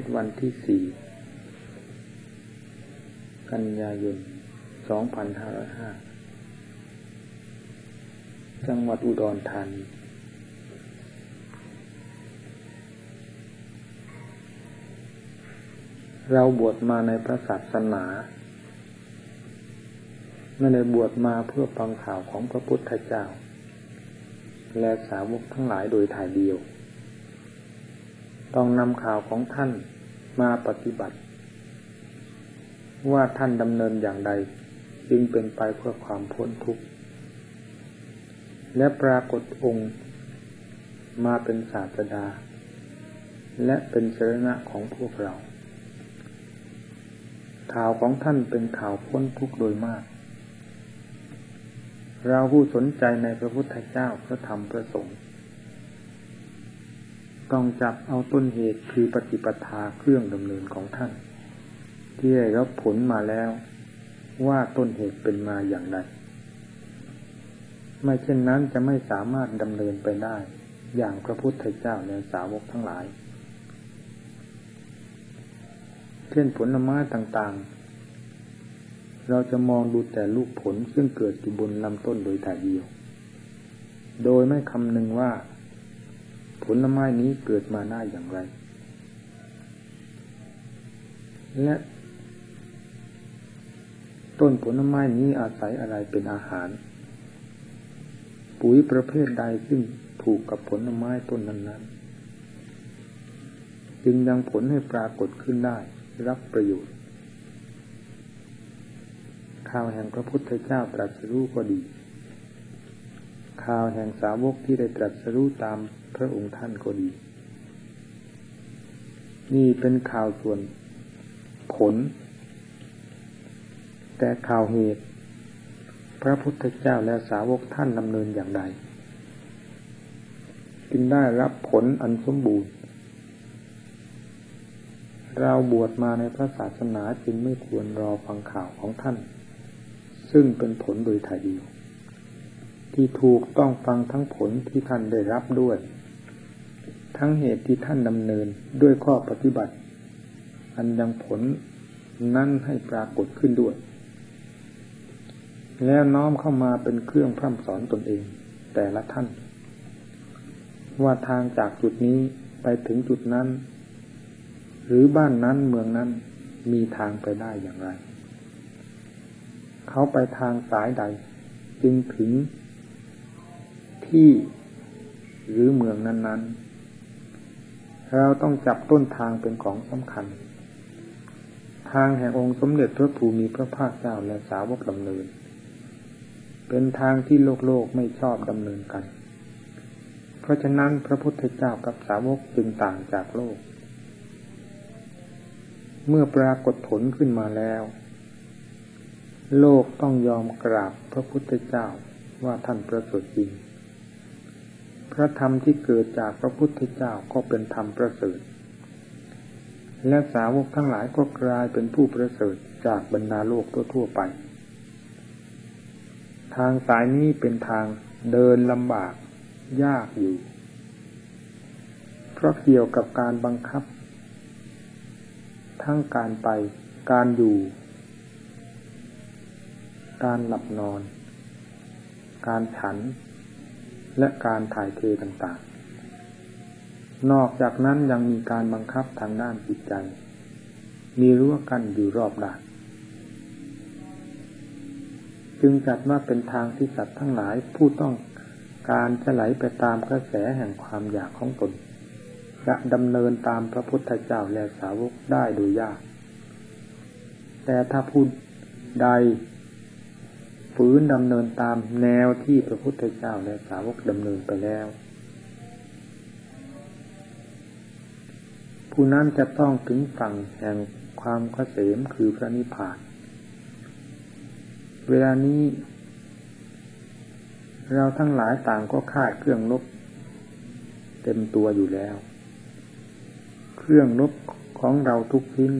ศวันที่สี่กันยายนสองพันห้าร้อยห้าจังหวัดอุดรธานีเราบวชมาในพระศาสนา ไม่ได้บวชมาเพื่อฟังข่าวของพระพุทธเจ้า และสาวกทั้งหลายโดยถ่ายเดียว ต้องนำข่าวของท่านมาปฏิบัติ ว่าท่านดำเนินอย่างใด จึงเป็นไปเพื่อความพ้นทุกข์ และปรากฏองค์มาเป็นศาสดา และเป็นสรณะของพวกเรา ข่าวของท่านเป็นข่าวพ้นทุกข์โดยมาก เราผู้สนใจในพระพุทธเจ้าพระธรรมพระสงฆ์ ต้องจับเอาต้นเหตุคือปฏิปทาเครื่องดำเนินของท่าน ที่ได้รับผลมาแล้ว ว่าต้นเหตุเป็นมาอย่างไร ไม่เช่นนั้นจะไม่สามารถดำเนินไปได้ อย่างพระพุทธเจ้าในสาวกทั้งหลาย เช่นผลไม้ต่างๆ เราจะมองดูแต่ลูกผลซึ่งเกิดอยู่บนลำต้นโดยถ่ายเดียว โดยไม่คำนึงว่า ผลไม้นี้เกิดมาได้อย่างไร และต้นผลไม้นี้อาศัยอะไรเป็นอาหาร ปุ๋ยประเภทใดซึ่งถูกกับผลไม้ต้นนั้นๆ จึงยังผลให้ปรากฏขึ้นได้รับประโยชน์ข่าวแห่งพระพุทธเจ้าตรัสรู้ก็ดี ข่าวแห่งสาวกที่ได้ตรัสรู้ตามพระองค์ท่านก็ดี นี่เป็นข่าวส่วนผล แต่ข่าวเหตุ พระพุทธเจ้าและสาวกท่านดำเนินอย่างใดจึงได้รับผลอันสมบูรณ์ เราบวชมาในพระศาสนาจึงไม่ควรรอฟังข่าวของท่าน ซึ่งเป็นผลโดยถ่ายเดียว ที่ถูกต้องฟังทั้งผลที่ท่านได้รับด้วย ทั้งเหตุที่ท่านดำเนินด้วยข้อปฏิบัติ อันยังผลนั่นให้ปรากฏขึ้นด้วย แล้วน้อมเข้ามาเป็นเครื่องพร่ำสอนตนเอง แต่ละท่าน ว่าทางจากจุดนี้ไปถึงจุดนั้น หรือบ้านนั้นเมืองนั้นมีทางไปได้อย่างไร เขาไปทางสายใด จึงถึง ที่หรือเมืองนั้น ๆ เราต้องจับต้นทางเป็นของสำคัญ ทางแห่งองค์สมเด็จพระภูมิพระภาคเจ้าและสาวกดำเนิน เป็นทางที่โลกโลกไม่ชอบดำเนินกัน เพราะฉะนั้นพระพุทธเจ้ากับสาวกจึงต่างจากโลก เมื่อปรากฏผลขึ้นมาแล้วโลกต้องยอมกราบพระพุทธเจ้าว่าท่านประเสริฐจริง พระธรรมที่เกิดจากพระพุทธเจ้าก็เป็นธรรมประเสริฐ และสาวกทั้งหลายก็กลายเป็นผู้ประเสริฐจากบรรดาโลกทั่วไป ทางสายนี้เป็นทางเดินลำบากยากอยู่ เพราะเกี่ยวกับการบังคับ ทั้งการไป การอยู่ การหลับนอน การฉัน และการถ่ายเทต่างๆ นอกจากนั้นยังมีการบังคับทางด้านจิตใจ มีรั้วกั้นอยู่รอบด้านจึงจัดว่าเป็นทางที่สัตว์ทั้งหลายผู้ต้องการจะไหลไปตามกระแสแห่งความอยากของตน จะดำเนินตามพระพุทธเจ้าและสาวกได้โดยยาก แต่ถ้าพูดใด ฝืนดำเนินตามแนวที่พระพุทธเจ้าและสาวกดำเนินไปแล้ว ผู้นั้นจะต้องถึงฝั่งแห่งความเกษมคือพระนิพพาน เวลานี้ เราทั้งหลายต่างก็คาดเครื่องลบเต็มตัวอยู่แล้ว เครื่องรบของเราทุกชิ้น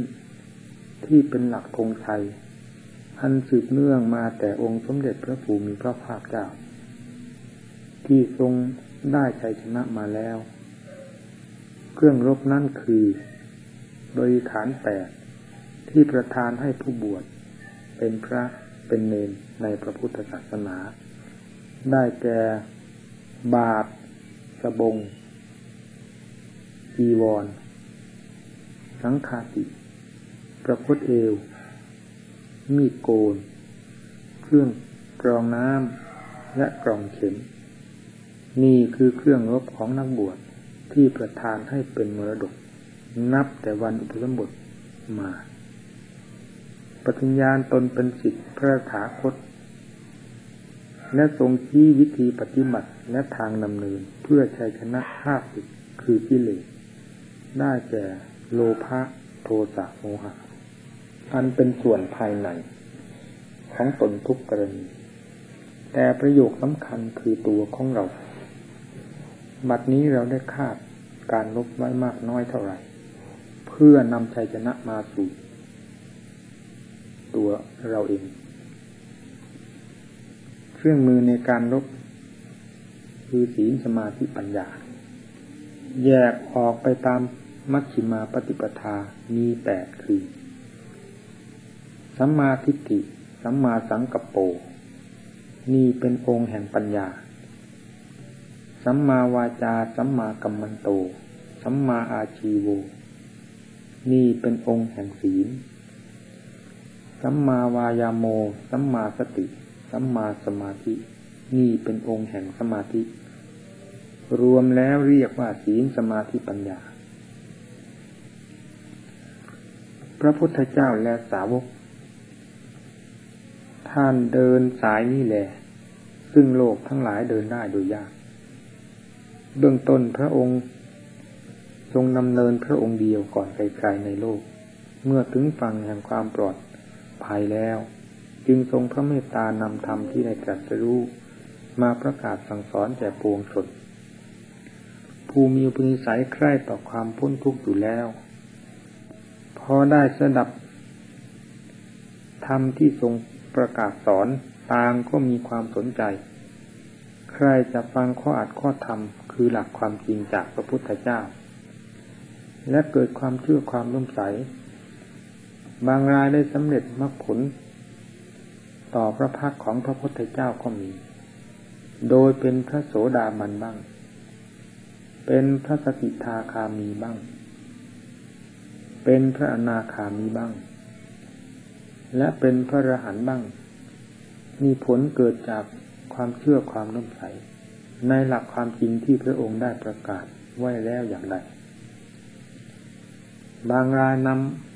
ที่เป็นหลักธงชัย อันสืบเนื่องมาแต่องค์สมเด็จพระภูมิพระภาคเจ้า ที่ทรงได้ชัยชนะมาแล้ว เครื่องรบนั่นคือ โดยฐานแปดที่ประทานให้ผู้บวช เป็นพระเป็นเนนในพระพุทธศาสนา ได้แก่บาทสบงจีวร สังฆาติ ประพฤติเอว มีดโกน เครื่องกรองน้ำและกรองเข็ม นี่คือเครื่องรบของนักบวชที่ประทานให้เป็นมรดก นับแต่วันอุปสมบทมาปฏิญญาณตนเป็นสิทธิพระถาคต และทรงชี้วิธีปฏิบัติและทางดำเนินเพื่อชัยชนะห้าสิบคือกิเลสได้แก่โลภะโทสะโมหะ อันเป็นส่วนภายในของตนทุกกรณี แต่ประโยคสำคัญคือตัวของเรา บัดนี้เราได้คาดการลบไว้มากน้อยเท่าไหร่ เพื่อนำชัยชนะมาสู่ตัวเราเอง เครื่องมือในการลบ คือศีลสมาธิปัญญา แยกออกไปตามมัชฌิมาปฏิปทามีแปดคือ สัมมาทิฏฐิ สัมมาสังกัปโป นี่เป็นองค์แห่งปัญญา สัมมาวาจา สัมมากัมมันโต สัมมาอาชีโว นี่เป็นองค์แห่งศีล สัมมาวายาโม สัมมาสติ สัมมาสมาธิ นี่เป็นองค์แห่งสมาธิ รวมแล้วเรียกว่าศีลสมาธิปัญญา พระพุทธเจ้าและสาวก ท่านเดินสายนี้แหละ ซึ่งโลกทั้งหลายเดินได้โดยยาก เบื้องต้นพระองค์ ทรงนำเนินพระองค์เดียวก่อนไกลๆในโลก เมื่อถึงฝั่งแห่งความปลอดภัยแล้ว จึงทรงพระเมตตานำธรรมที่ได้ตรัสรู้มาประกาศสั่งสอนแก่ปวงชนผู้มีอุปนิสัยใคร่ต่อความพ้นทุกข์อยู่แล้ว พอได้สดับธรรมที่ทรง ประกาศสอนต่างก็มีความสนใจ ใครจะฟังข้ออัดข้อธรรม คือหลักความจริงจากพระพุทธเจ้า และเกิดความเชื่อความร่มใส บางรายได้สำเร็จมรรคผล ต่อพระพักของพระพุทธเจ้าก็มี โดยเป็นพระโสดาบันบ้าง เป็นพระสกิทาคามีบ้าง เป็นพระอนาคามีบ้าง และเป็นพระอรหันต์บ้าง มีผลเกิดจากความเชื่อความน้อมใส ในหลักความจริงที่พระองค์ได้ประกาศไว้แล้วอย่างไรบางรายน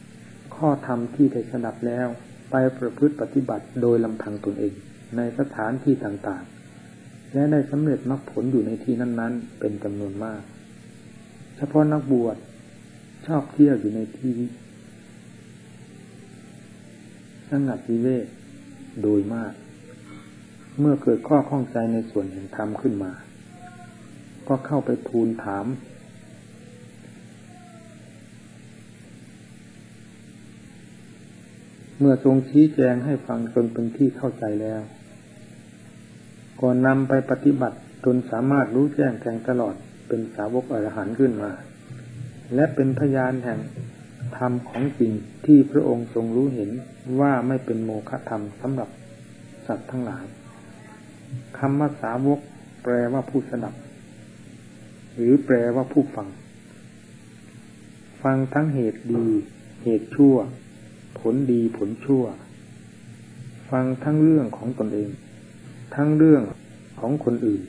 ำข้อธรรมที่ได้สดับแล้ว ไปประพฤติปฏิบัติโดยลำพังตนเอง ในสถานที่ต่างๆ และได้สำเร็จมรรคผลอยู่ในที่นั้น ๆ เป็นจำนวนมาก เฉพาะนักบวชชอบเที่ยวอยู่ในที่ สงัดวิเวกโดยมาก เมื่อเกิดข้อข้องใจในส่วนแห่งธรรมขึ้นมา ก็เข้าไปทูลถาม เมื่อทรงชี้แจงให้ฟังจนเป็นที่เข้าใจแล้วก่อนนำไปปฏิบัติจนสามารถรู้แจ้งแทงตลอดเป็นสาวกอรหันต์ขึ้นมา และเป็นพยานแห่ง ธรรมของจริงที่พระองค์ทรงรู้เห็นว่าไม่เป็นโมฆะธรรมสำหรับสัตว์ทั้งหลายคำว่าสาวก แปลว่าผู้สดับ หรือแปลว่าผู้ฟัง ฟังทั้งเหตุดี เหตุชั่ว ผลดีผลชั่ว ฟังทั้งเรื่องของตนเอง ทั้งเรื่องของคนอื่น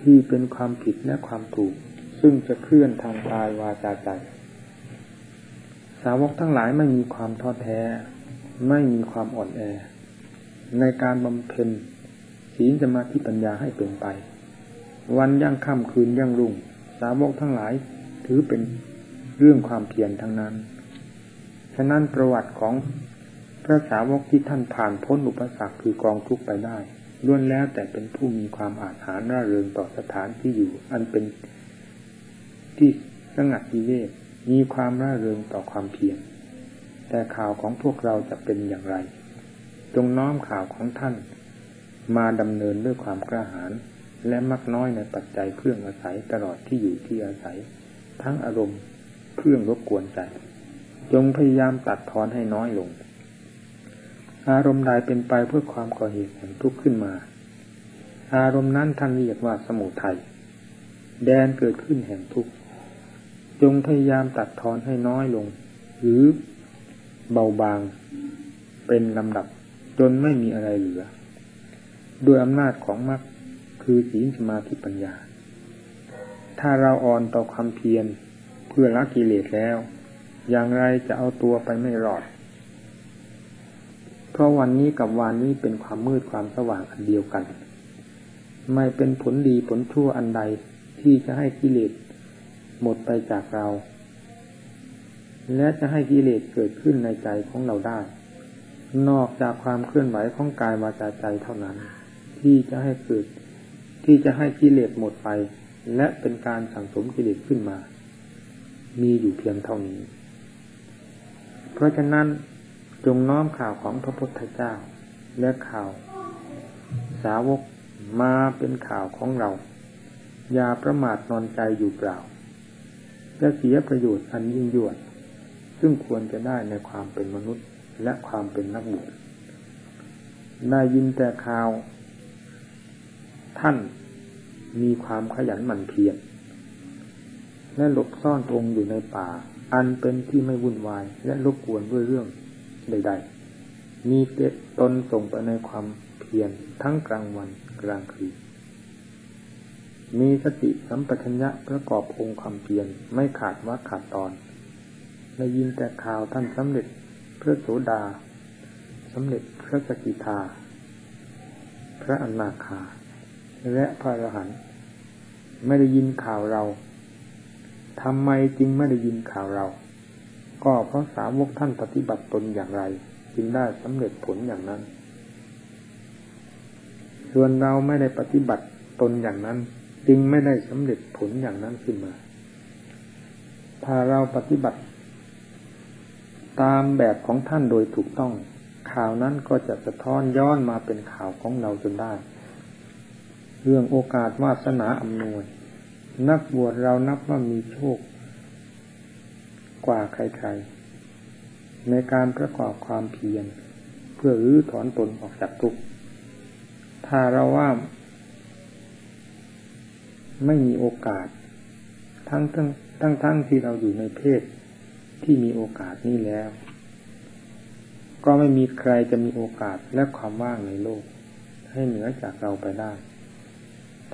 ที่เป็นความผิดและความถูก ซึ่งจะเคลื่อนทางกายวาจาใจ สาวกทั้งหลายไม่มีความท้อแท้ ไม่มีความอ่อนแอ ในการบำเพ็ญศีลสมาธิปัญญาให้เป็นไป วันย่างค่ำคืนย่างรุ่ง สาวกทั้งหลายถือเป็นเรื่องความเพียรทั้งนั้น ฉะนั้นประวัติของพระสาวกที่ท่านผ่านพ้นอุปสรรคคือกองทุกไปได้ล้วนแล้วแต่เป็นผู้มีความอาถรรพ์ร่าเริงต่อสถานที่อยู่ อันเป็นที่สงัดวิเวก มีความร่าเริงต่อความเพียรแต่ข่าวของพวกเราจะเป็นอย่างไร จงน้อมข่าวของท่าน มาดำเนินด้วยความกระหายและมักน้อยในปัจจัยเครื่องอาศัยตลอดที่อยู่ที่อาศัย ทั้งอารมณ์เครื่องรบกวนใจ จงพยายามตัดทอนให้น้อยลง อารมณ์ใดเป็นไปเพื่อความก่อเหตุแห่งทุกข์ขึ้นมา อารมณ์นั้นท่านเรียกว่าสมุทัยแดนเกิดขึ้นแห่งทุกข์ จงพยายามตัดทอนให้น้อยลง หรือเบาบางเป็นลำดับจนไม่มีอะไรเหลือ ด้วยอำนาจของมรรคคือศีลสมาธิปัญญา ถ้าเราอ่อนต่อความเพียรเพื่อละกิเลสแล้ว อย่างไรจะเอาตัวไปไม่รอด เพราะวันนี้กับวันนี้เป็นความมืดความสว่างอันเดียวกัน ไม่เป็นผลดีผลชั่วอันใดที่จะให้กิเลส หมดไปจากเรา และจะให้กิเลสเกิดขึ้นในใจของเราได้ นอกจากความเคลื่อนไหวของกายวาจาใจเท่านั้น ที่จะให้เกิด ที่จะให้กิเลสหมดไป และเป็นการสั่งสมกิเลสขึ้นมา มีอยู่เพียงเท่านี้ เพราะฉะนั้นจงน้อมข่าวของพระพุทธเจ้า และข่าว สาวกมาเป็นข่าวของเรา อย่าประมาทนอนใจอยู่เปล่า จะเสียประโยชน์อันยิ่งยวด ซึ่งควรจะได้ในความเป็นมนุษย์และความเป็นนักบวชได้ยินแต่ข่าว ท่านมีความขยันหมั่นเพียรและหลบซ่อนตรงอยู่ในป่า อันเป็นที่ไม่วุ่นวาย และรบกวนด้วยเรื่องใด ๆ มีเตตนส่งไปในความเพียรทั้งกลางวันกลางคืน มีสติสัมปชัญญะประกอบองค์ความเพียรไม่ขาดว่าขาดตอนได้ยินแต่ข่าวท่านสำเร็จพระโสดาสำเร็จพระสกิทา พระอนาคา และพระอรหันต์ไม่ได้ยินข่าวเราทำไมจึงไม่ได้ยินข่าวเรา ก็เพราะสาวกท่านปฏิบัติตนอย่างไร จึงได้สำเร็จผลอย่างนั้น ส่วนเราไม่ได้ปฏิบัติตนอย่างนั้น จึงไม่ได้สำเร็จผลอย่างนั้นขึ้นมา ถ้าเราปฏิบัติ ตามแบบของท่านโดยถูกต้อง ข่าวนั้นก็จะสะท้อนย้อนมาเป็นข่าวของเราจนได้ เรื่องโอกาสวาสนาอำนวย นักบวชเรานับว่ามีโชค กว่าใครๆ ในการประกอบความเพียรเพื่อรื้อถอนตนออกจากทุกข์ถ้าเราว่า ไม่มีโอกาส ทั้งทั้งทั้งทั้งที่เราอยู่ในเพศที่มีโอกาสนี้แล้ว ก็ไม่มีใครจะมีโอกาสและความว่างในโลก ให้เหนือจากเราไปได้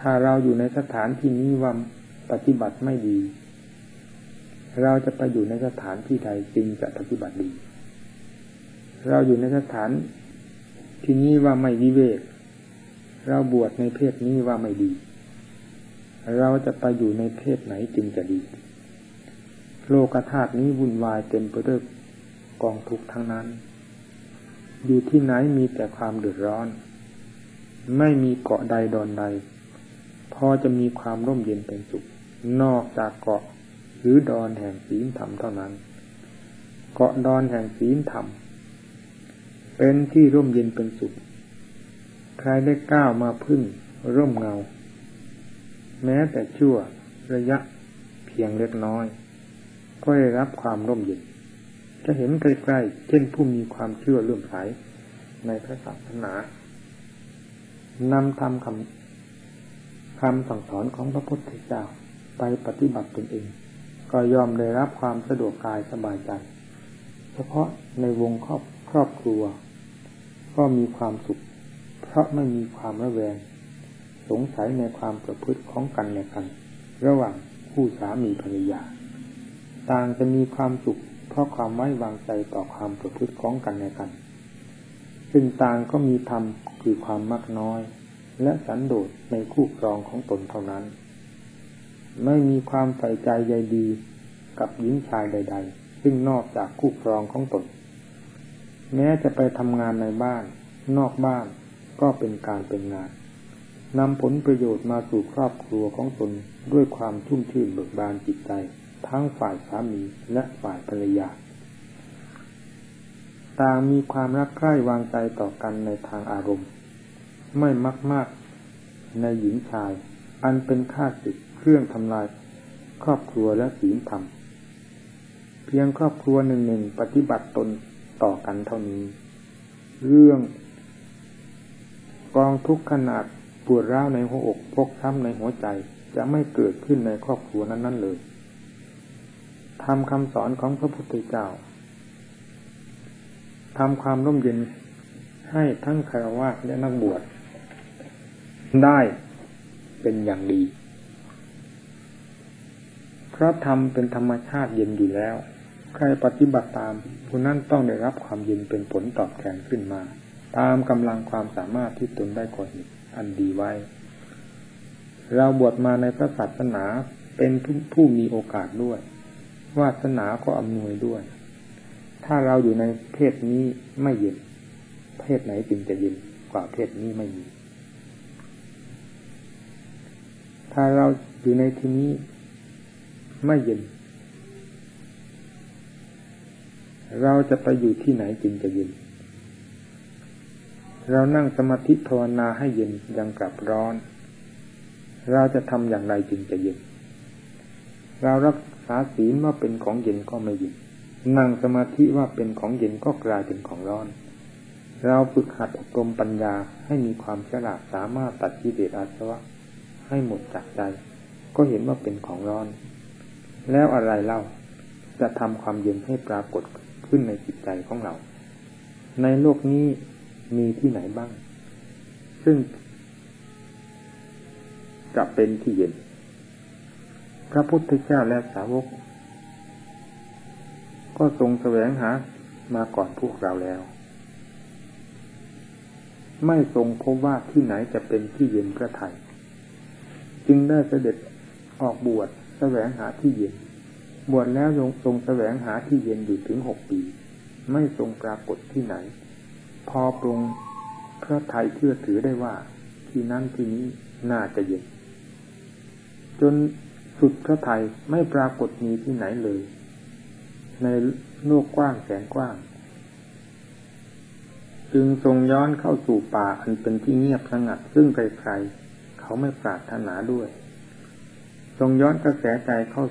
ถ้าเราอยู่ในสถานที่นี้ว่าปฏิบัติไม่ดี เราจะไปอยู่ในสถานที่ใดจึงจะปฏิบัติดี เราอยู่ในสถานที่นี้ว่าไม่วิเวก เราบวชในเพศนี้ว่าไม่ดี เราจะไปอยู่ในเพศไหนจึงจะดี โลกธาตุนี้วุ่นวายเต็มไปด้วยกองทุกข์ทั้งนั้น อยู่ที่ไหนมีแต่ความเดือดร้อน ไม่มีเกาะใดดอนใด พอจะมีความร่มเย็นเป็นสุข นอกจากเกาะหรือดอนแห่งศีลธรรมเท่านั้น เกาะดอนแห่งศีลธรรม เป็นที่ร่มเย็นเป็นสุข ใครได้ก้าวมาพึ่งร่มเงา แม้แต่ชั่วระยะเพียงเล็กน้อย ก็ได้รับความร่มเย็น จะเห็นใกล้ๆ เช่นผู้มีความเชื่อเลื่อมใสในพระศาสนานำทำคำคำสั่งสอนของพระพุทธเจ้าไปปฏิบัติตนเอง ก็ยอมได้รับความสะดวกกายสบายใจ เฉพาะในวงครอบครอบครัว ก็มีความสุข เพราะไม่มีความระแวง สงสัยในความประพฤติของกันและกัน ระหว่างคู่สามีภรรยา ต่างจะมีความสุข เพราะความไว้วางใจต่อความประพฤติของกันและกัน ซึ่งต่างก็มีธรรมคือความมักน้อย และสันโดษในคู่ครองของตนเท่านั้น ไม่มีความใส่ใจใยดีกับหญิงชายใด ๆ ซึ่งนอกจากคู่ครองของตน แม้จะไปทำงานในบ้าน นอกบ้านก็เป็นการเป็นงาน นำผลประโยชน์มาสู่ครอบครัวของตนด้วยความชุ่มชื่นเบิกบานจิตใจ ทั้งฝ่ายสามีและฝ่ายภรรยา ต่างมีความรักใคร่วางใจต่อกันในทางอารมณ์ ไม่มากมากในหญิงชาย อันเป็นค่าศึกเครื่องทำลายครอบครัวและศีลธรรม เพียงครอบครัวหนึ่งหนึ่งปฏิบัติตนต่อกันเท่านี้ เรื่อง กองทุกข์ขนาด ปวดร้าวในหัวอกพกช้ำในหัวใจจะไม่เกิดขึ้นในครอบครัวนั้นๆเลยทำคำสอนของพระพุทธเจ้าทำความร่มเย็นให้ทั้งคารวะและนักบวชได้เป็นอย่างดี เพราะธรรมเป็นธรรมชาติเย็นอยู่แล้ว ใครปฏิบัติตามผู้นั้นต้องได้รับความเย็นเป็นผลตอบแทนขึ้นมา ตามกำลังความสามารถที่ตนได้ก่อเหตุ อันดีไว้ เราบวชมาในพระศาสนาเป็นผู้มีโอกาสด้วย วาสนาก็อำนวยด้วย ถ้าเราอยู่ในเพศนี้ไม่เย็น เพศไหนจึงจะเย็นกว่าเพศนี้ไม่มี ถ้าเราอยู่ในที่นี้ไม่เย็น เราจะไปอยู่ที่ไหนจึงจะเย็น เรานั่งสมาธิภาวนาให้เย็นยังกลับร้อน เราจะทำอย่างไรจึงจะเย็น เรารักษาศีลว่าเป็นของเย็นก็ไม่เย็นนั่งสมาธิว่าเป็นของเย็นก็กลายเป็นของร้อน เราฝึกหัดอบรมปัญญาให้มีความฉลาดสามารถตัดกิเลสอาสวะให้หมดจากใจ ก็เห็นว่าเป็นของร้อน แล้วอะไรเล่าจะทำความเย็นให้ปรากฏขึ้นในจิตใจของเรา ในโลกนี้ มีที่ไหนบ้าง ซึ่งจะเป็นที่เย็น พระพุทธเจ้าและสาวก ก็ทรงแสวงหามาก่อนพวกเราแล้ว ไม่ทรงพบว่าที่ไหนจะเป็นที่เย็นพระไทย จึงได้เสด็จออกบวชแสวงหาที่เย็น บวชแล้วทรงแสวงหาที่เย็นอยู่ถึงหกปี ไม่ทรงปรากฏที่ไหน พอปรงพระไทยเชื่อถือได้ว่า ที่นั้นที่นี้น่าจะเย็น จนสุดพระไทยไม่ปรากฏมีที่ไหนเลย ในโลกกว้างแสนกว้าง จึงทรงย้อนเข้าสู่ป่าอันเป็นที่เงียบสงัดซึ่งใครๆเขาไม่ปรารถนาด้วย ทรงย้อนกระแสใจเข้า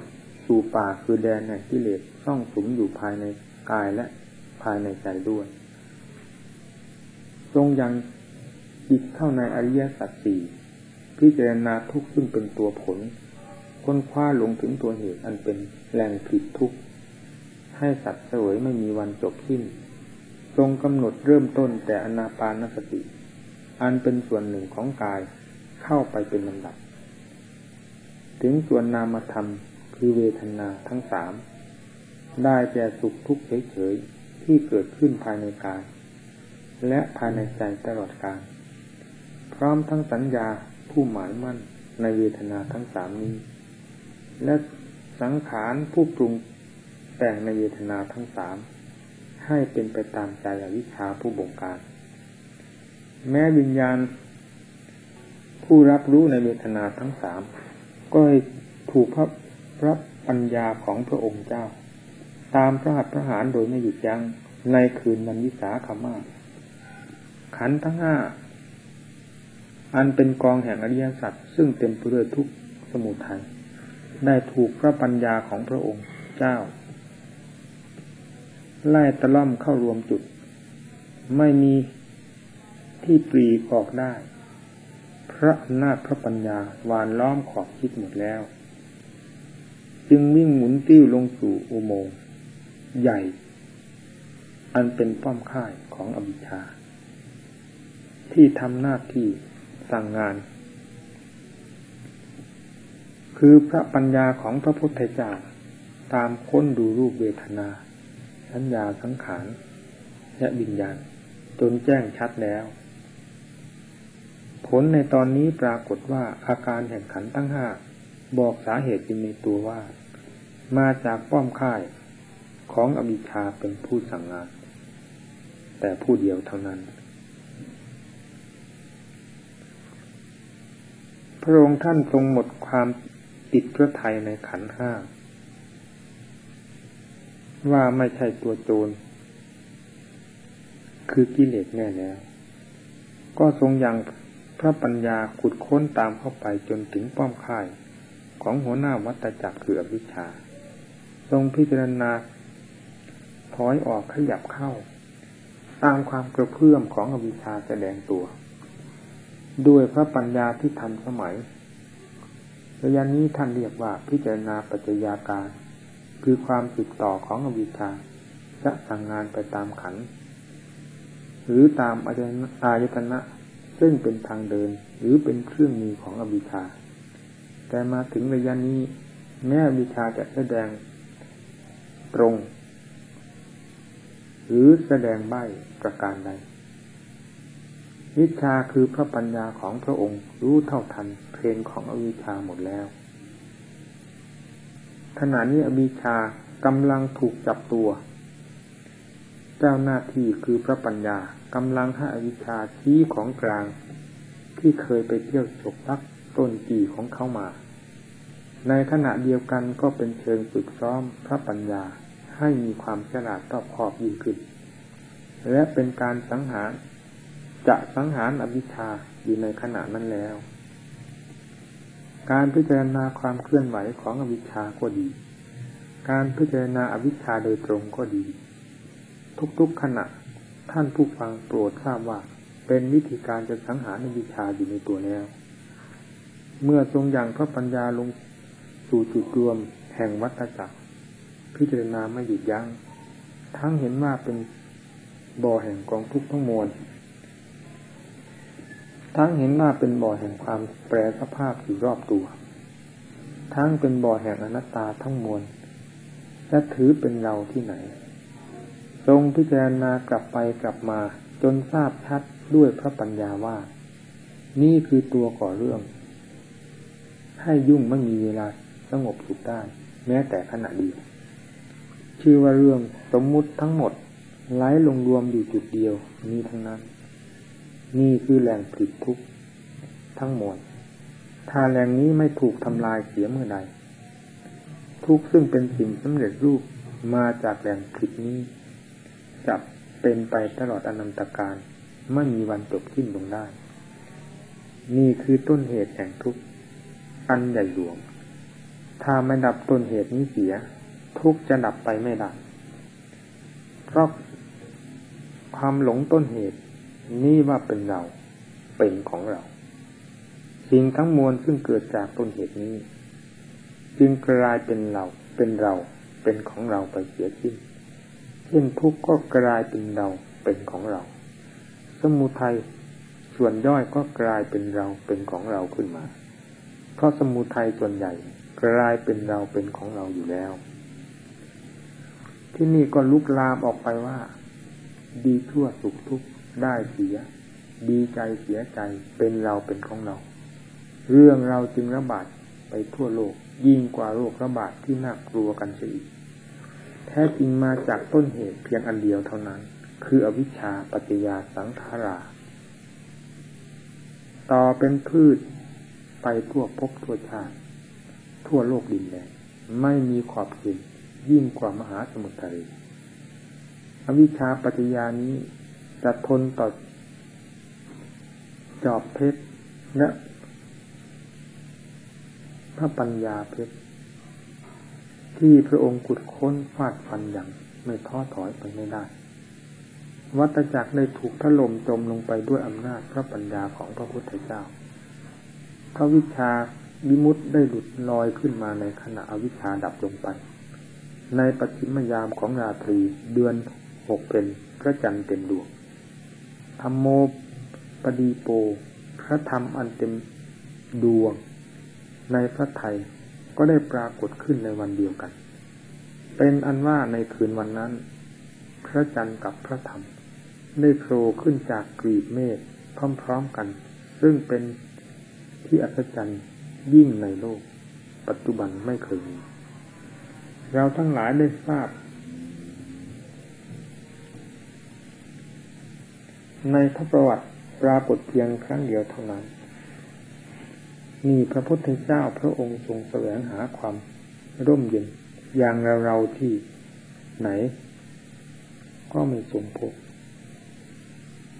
สู่ป่าคือแดนแห่งกิเลสซ่องสุมอยู่ภายในกายและภายในใจด้วย ทรงยังจิตเข้าในอริยสัจสี่พิจารณาทุกข์ซึ่งเป็นตัวผล ค้นคว้าลงถึงตัวเหตุอันเป็นแรงผิดทุกข์ ให้สัตว์สวยไม่มีวันจบสิ้น ทรงกำหนดเริ่มต้นแต่อนาปานสติ อันเป็นส่วนหนึ่งของกายเข้าไปเป็นลำดับ ถึงส่วนนามธรรมคือเวทนาทั้งสาม ได้แก่สุขทุกข์เฉยๆที่เกิดขึ้นภายในกาย และภายในใจตลอดกาลพร้อมทั้งสัญญาผู้หมายมั่นในเวทนาทั้งสามนี้ และสังขารผู้ปรุงแต่งในเวทนาทั้งสามให้เป็นไปตามใจอวิชชาผู้บงการ แม้วิญญาณ ผู้รับรู้ในเวทนาทั้งสามก็ถูกพระพระปัญญาของพระองค์เจ้า ตามพระหัตถ์พระหารโดยไม่หยุดยัง้งในคืนวันวิสาขมา ขันทั้งห้าอันเป็นกองแห่งอริยสัจซึ่งเต็มไปด้วยทุกสมุทัยได้ถูกพระปัญญาของพระองค์เจ้า ไล่ตะล่อมเข้ารวมจุด ไม่มีที่ปรีออกได้ พระอำนาจพระปัญญาวานล้อมขอบคิดหมดแล้ว จึงวิ่งหมุนติ้วลงสู่อุโมงค์ใหญ่ อันเป็นป้อมค่ายของอวิชชา ที่ทำหน้าที่สั่งงาน คือพระปัญญาของพระพุทธเจ้าตามค้นดูรูปเวทนา สัญญาสังขาร และบิญญาณ จนแจ้งชัดแล้ว ผลในตอนนี้ปรากฏว่าอาการแห่งขันตั้งห้าบอกสาเหตุในตัวว่า มาจากป้อมค่ายของอมิชาเป็นผู้สั่งงาน แต่ผู้เดียวเท่านั้น ระองค์ท่านทรงหมดความติดพระไทยในขันห้า ว่าไม่ใช่ตัวโจร คือกิเลสแน่แล้ว ก็ทรงยังพระปัญญาขุดค้นตามเข้าไปจนถึงป้อมค่ายของหัวหน้าวัตจักรคืออวิชชา ทรงพิจารณาถอยออกขยับเข้า ตามความกระเพื่อมของอวิชชาแสดงตัว ด้วยพระปัญญาที่ทันสมัยระยะนี้ท่านเรียกว่าพิจารณาปัจจยาการ คือความติดต่อของอวิชชาจะสั่งงานไปตามขัน หรือตามอายตนะ ซึ่งเป็นทางเดินหรือเป็นเครื่องมือของอวิชชา แต่มาถึงระยะนี้ แม้อวิชชาจะแสดงตรง หรือแสดงใบประการใด วิชาคือพระปัญญาของพระองค์รู้เท่าทันเพลงของอวิชชาหมดแล้ว ขณะนี้อวิชชากำลังถูกจับตัว เจ้าหน้าที่คือพระปัญญากำลังให้อวิชชาชี้ของกลาง ที่เคยไปเที่ยวฉกลักต้นกีของเขามา ในขณะเดียวกันก็เป็นเชิงฝึกซ้อมพระปัญญาให้มีความฉลาดรอบคอบยิ่งขึ้นและเป็นการสังหาร จะสังหารอวิชชาอยู่ในขณะนั้นแล้ว การพิจารณาความเคลื่อนไหวของอวิชชาก็ดี การพิจารณาอวิชชาโดยตรงก็ดี ทุกๆขณะท่านผู้ฟังโปรดทราบว่าเป็นวิธีการจะสังหารอวิชชาอยู่ในตัวแล้ว เมื่อทรงอย่างพระปัญญาลงสู่จุดรวมแห่งวัฏจักร พิจารณาไม่หยุดยัง้งทั้งเห็นว่าเป็นบ่อแห่งกองทุกข์ทั้งมวล ทั้งเห็นว่าเป็นบ่อแห่งความแปรสภาพอยู่รอบตัว ทั้งเป็นบ่อแห่งอนัตตาทั้งมวลจะถือเป็นเราที่ไหน ทรงพิจารณากลับไปกลับมาจนทราบชัดด้วยพระปัญญาว่า นี่คือตัวก่อเรื่อง ให้ยุ่งไม่มีเวลาสงบสุขได้ แม้แต่ขณะเดียวชื่อว่าเรื่องสมมุติทั้งหมดไหลลงรวมอยู่จุดเดียวนี้ทั้งนั้น นี่คือแหล่งผลิตทุกข์ทั้งหมด ถ้าแหล่งนี้ไม่ถูกทำลายเสียเมื่อใด ทุกซึ่งเป็นสิ่งสำเร็จรูปมาจากแหล่งผลิตนี้จะเป็นไปตลอดอนันตการไม่มีวันจบสิ้นลงได้ นี่คือต้นเหตุแห่งทุกข์อันใหญ่หลวง ถ้าไม่ดับต้นเหตุนี้เสีย ทุกจะดับไปไม่ได้เพราะความหลงต้นเหตุ นี่ว่าเป็นเราเป็นของเรา สิ่งทั้งมวลซึ่งเกิดจากต้นเหตุนี้ จึงกลายเป็นเราเป็นเราเป็นของเราไปเสียสิ้นเช่นทุกข์ก็กลายเป็นเราเป็นของเรา สมุทัยส่วนย่อยก็กลายเป็นเราเป็นของเราขึ้นมา เพราะสมุทัยส่วนใหญ่กลายเป็นเราเป็นของเราอยู่แล้ว ที่นี่ก็ลุกลามออกไปว่า ดีทั่วสุขทุกข์ ได้เสีย ดีใจเสียใจเป็นเราเป็นของเรา เรื่องเราจึงระบาดไปทั่วโลก ยิ่งกว่าโรคระบาดที่น่ากลัวกันเสียอีกแท้จริงมาจากต้นเหตุเพียงอันเดียวเท่านั้น คืออวิชชาปัจจยาสังขารา ต่อเป็นพืชไปทั่วภพทั่วชาติ ทั่วโลกดินแดนไม่มีขอบเขตยิ่งกว่ามหาสมุทรทะเลอวิชชาปัจจยานี้ จะทนต่อจอบเพชรและพระปัญญาเพชรที่พระองค์ขุดค้นฟาดฟันอย่างไม่ท้อถอยไปไม่ได้ วัตจักรได้ถูกถล่มจมลงไปด้วยอำนาจพระปัญญาของพระพุทธเจ้า พระวิชาวิมุตได้หลุดลอยขึ้นมาในขณะอวิชชาดับลงไป ในปัจฉิมยามของราตรีเดือนหกเป็นพระจันทร์เต็มดวง ธรรมโมปดีโป พระธรรมอันเต็มดวง ในพระไทยก็ได้ปรากฏขึ้นในวันเดียวกัน เป็นอันว่าในคืนวันนั้น พระจันทร์กับพระธรรม ได้โผล่ขึ้นจากกรีบเมฆพร้อมๆกัน ซึ่งเป็นที่อัศจรรย์ยิ่งในโลก ปัจจุบันไม่เคยมี เราทั้งหลายได้ทราบ ในพระประวัติปรากฏเพียงครั้งเดียวเท่านั้น มีพระพุทธเจ้าพระองค์ทรงแสวงหาความร่มเย็น อย่างเราเราที่ไหน ก็ไม่ทรงพบ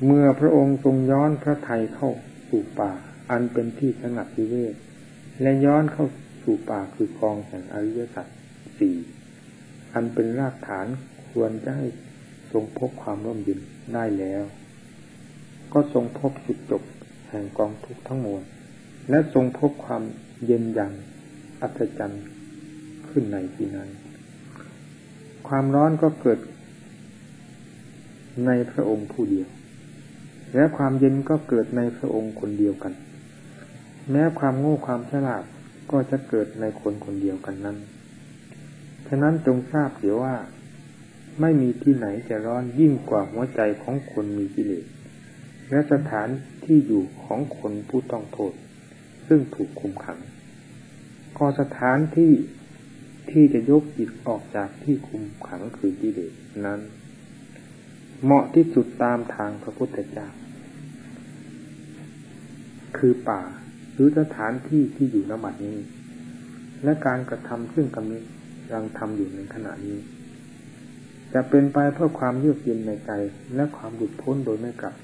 เมื่อพระองค์ทรงย้อนพระไทยเข้าสู่ป่า อันเป็นที่สงัดวิเวกและย้อนเข้าสู่ป่าคือกองแห่งอริยสัจสี่อันเป็นรากฐานควรจะให้ทรงพบความร่มเย็นได้แล้ว ก็ทรงพบจุดจบแห่งกองทุกข์ทั้งมวล และทรงพบความเย็นอย่างอัศจรรย์ขึ้นในที่นั้น ความร้อนก็เกิดในพระองค์ผู้เดียว และความเย็นก็เกิดในพระองค์คนเดียวกัน แม้ความโง่ความฉลาดก็จะเกิดในคนคนเดียวกันนั้น ฉะนั้นจงทราบเสียว่า ไม่มีที่ไหนจะร้อนยิ่งกว่าหัวใจของคนมีกิเลส และสถานที่อยู่ของคนผู้ต้องโทษ ซึ่งถูกคุมขัง ก็สถานที่ที่จะยกจิตออกจากที่คุมขังคือกิเลสนั้น เหมาะที่สุดตามทางพระพุทธเจ้า คือป่าหรือสถานที่ที่อยู่ณบัดนี้ และการกระทำซึ่งกำลังยังทำอยู่ในขณะนี้ จะเป็นไปเพื่อความเยือกเย็นในใจและความหลุดพ้นโดยไม่กลับ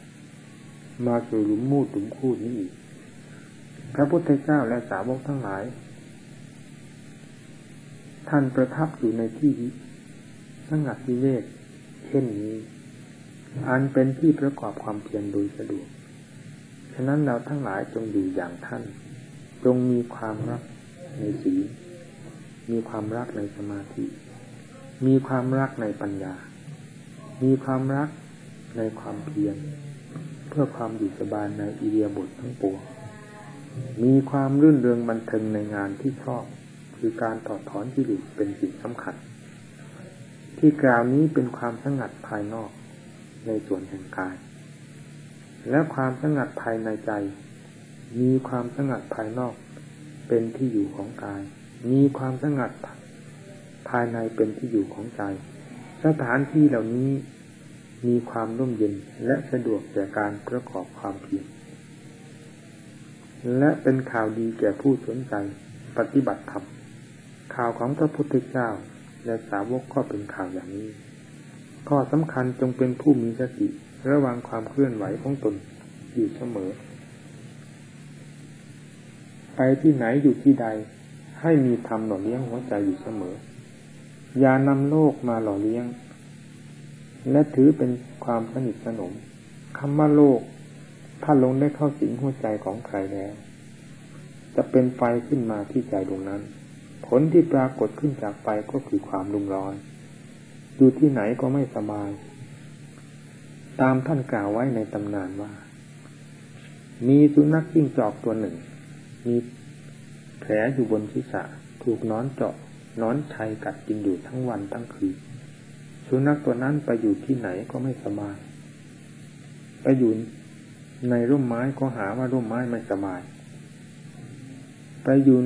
มาสู่หลุมมูดหลุมคูดนี้อีก พระพุทธเจ้าและสาวกทั้งหลาย ท่านประทับอยู่ในที่สงัดวิเวกเช่นนี้ อันเป็นที่ประกอบความเพียรโดยสะดวก ฉะนั้นเราทั้งหลายจงอยู่อย่างท่าน จงมีความรักในศีลมีความรักในสมาธิ มีความรักในปัญญา มีความรักในความเพียร พื่อความอยู่สบายในอิเดียบททั้งปวง มีความรื่นเริงบันเทิงในงานที่ชอบ คือการถอดถอนกิเลสเป็นสิ่งสำคัญ ที่กล่าวนี้เป็นความสงัดภายนอกในส่วนแห่งกาย และความสงัดภายในใจ มีความสงัดภายนอกเป็นที่อยู่ของกาย มีความสงัดภายในเป็นที่อยู่ของใจ สถานที่เหล่านี้ มีความร่มเย็นและสะดวกแก่การประกอบความเพียรและเป็นข่าวดีแก่ผู้สนใจปฏิบัติธรรมข่าวของพระพุทธเจ้าและสาวกก็เป็นข่าวอย่างนี้ ข้อสำคัญจงเป็นผู้มีสติระวังความเคลื่อนไหวของตนอยู่เสมอ ไปที่ไหนอยู่ที่ใด ให้มีธรรมหล่อเลี้ยงหัวใจอยู่เสมอ อย่านำโลกมาหล่อเลี้ยง และถือเป็นความสนิทสนมคำว่าโลก ถ้าลงได้เข้าสิงหัวใจของใครแล้ว จะเป็นไฟขึ้นมาที่ใจดวงนั้น ผลที่ปรากฏขึ้นจากไฟก็คือความรุ่มร้อนอยู่ที่ไหนก็ไม่สบาย ตามท่านกล่าวไว้ในตำนานว่า มีสุนัขจิ้งจอกตัวหนึ่ง มีแผลอยู่บนศีรษะ ถูกนอนเจาะนอนชัยกัดกินอยู่ทั้งวันทั้งคืน สุนัขตัวนั้นไปอยู่ที่ไหนก็ไม่สบาย ไปอยู่ในร่มไม้ก็หาว่าร่มไม้ไม่สบาย ไปอยู่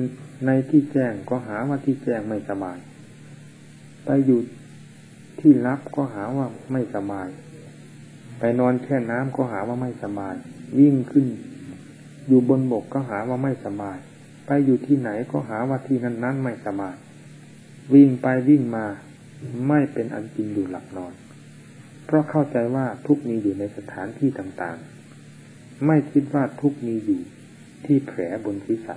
ในที่แจ้งก็หาว่าที่แจ้งไม่สบาย ไปอยู่ที่ลับก็หาว่าไม่สบาย ไปนอนแค่น้ำก็หาว่าไม่สบาย วิ่งขึ้น อยู่บนบกก็หาว่าไม่สบาย ไปอยู่ที่ไหนก็หาว่าที่นั้นนั้นไม่สบาย วิ่งไปวิ่งมา ไม่เป็นอันจริงอยู่หลับนอน เพราะเข้าใจว่าทุกมีอยู่ในสถานที่ต่างๆ ไม่คิดว่าทุกมีอยู่ที่แผลบนศีรษะ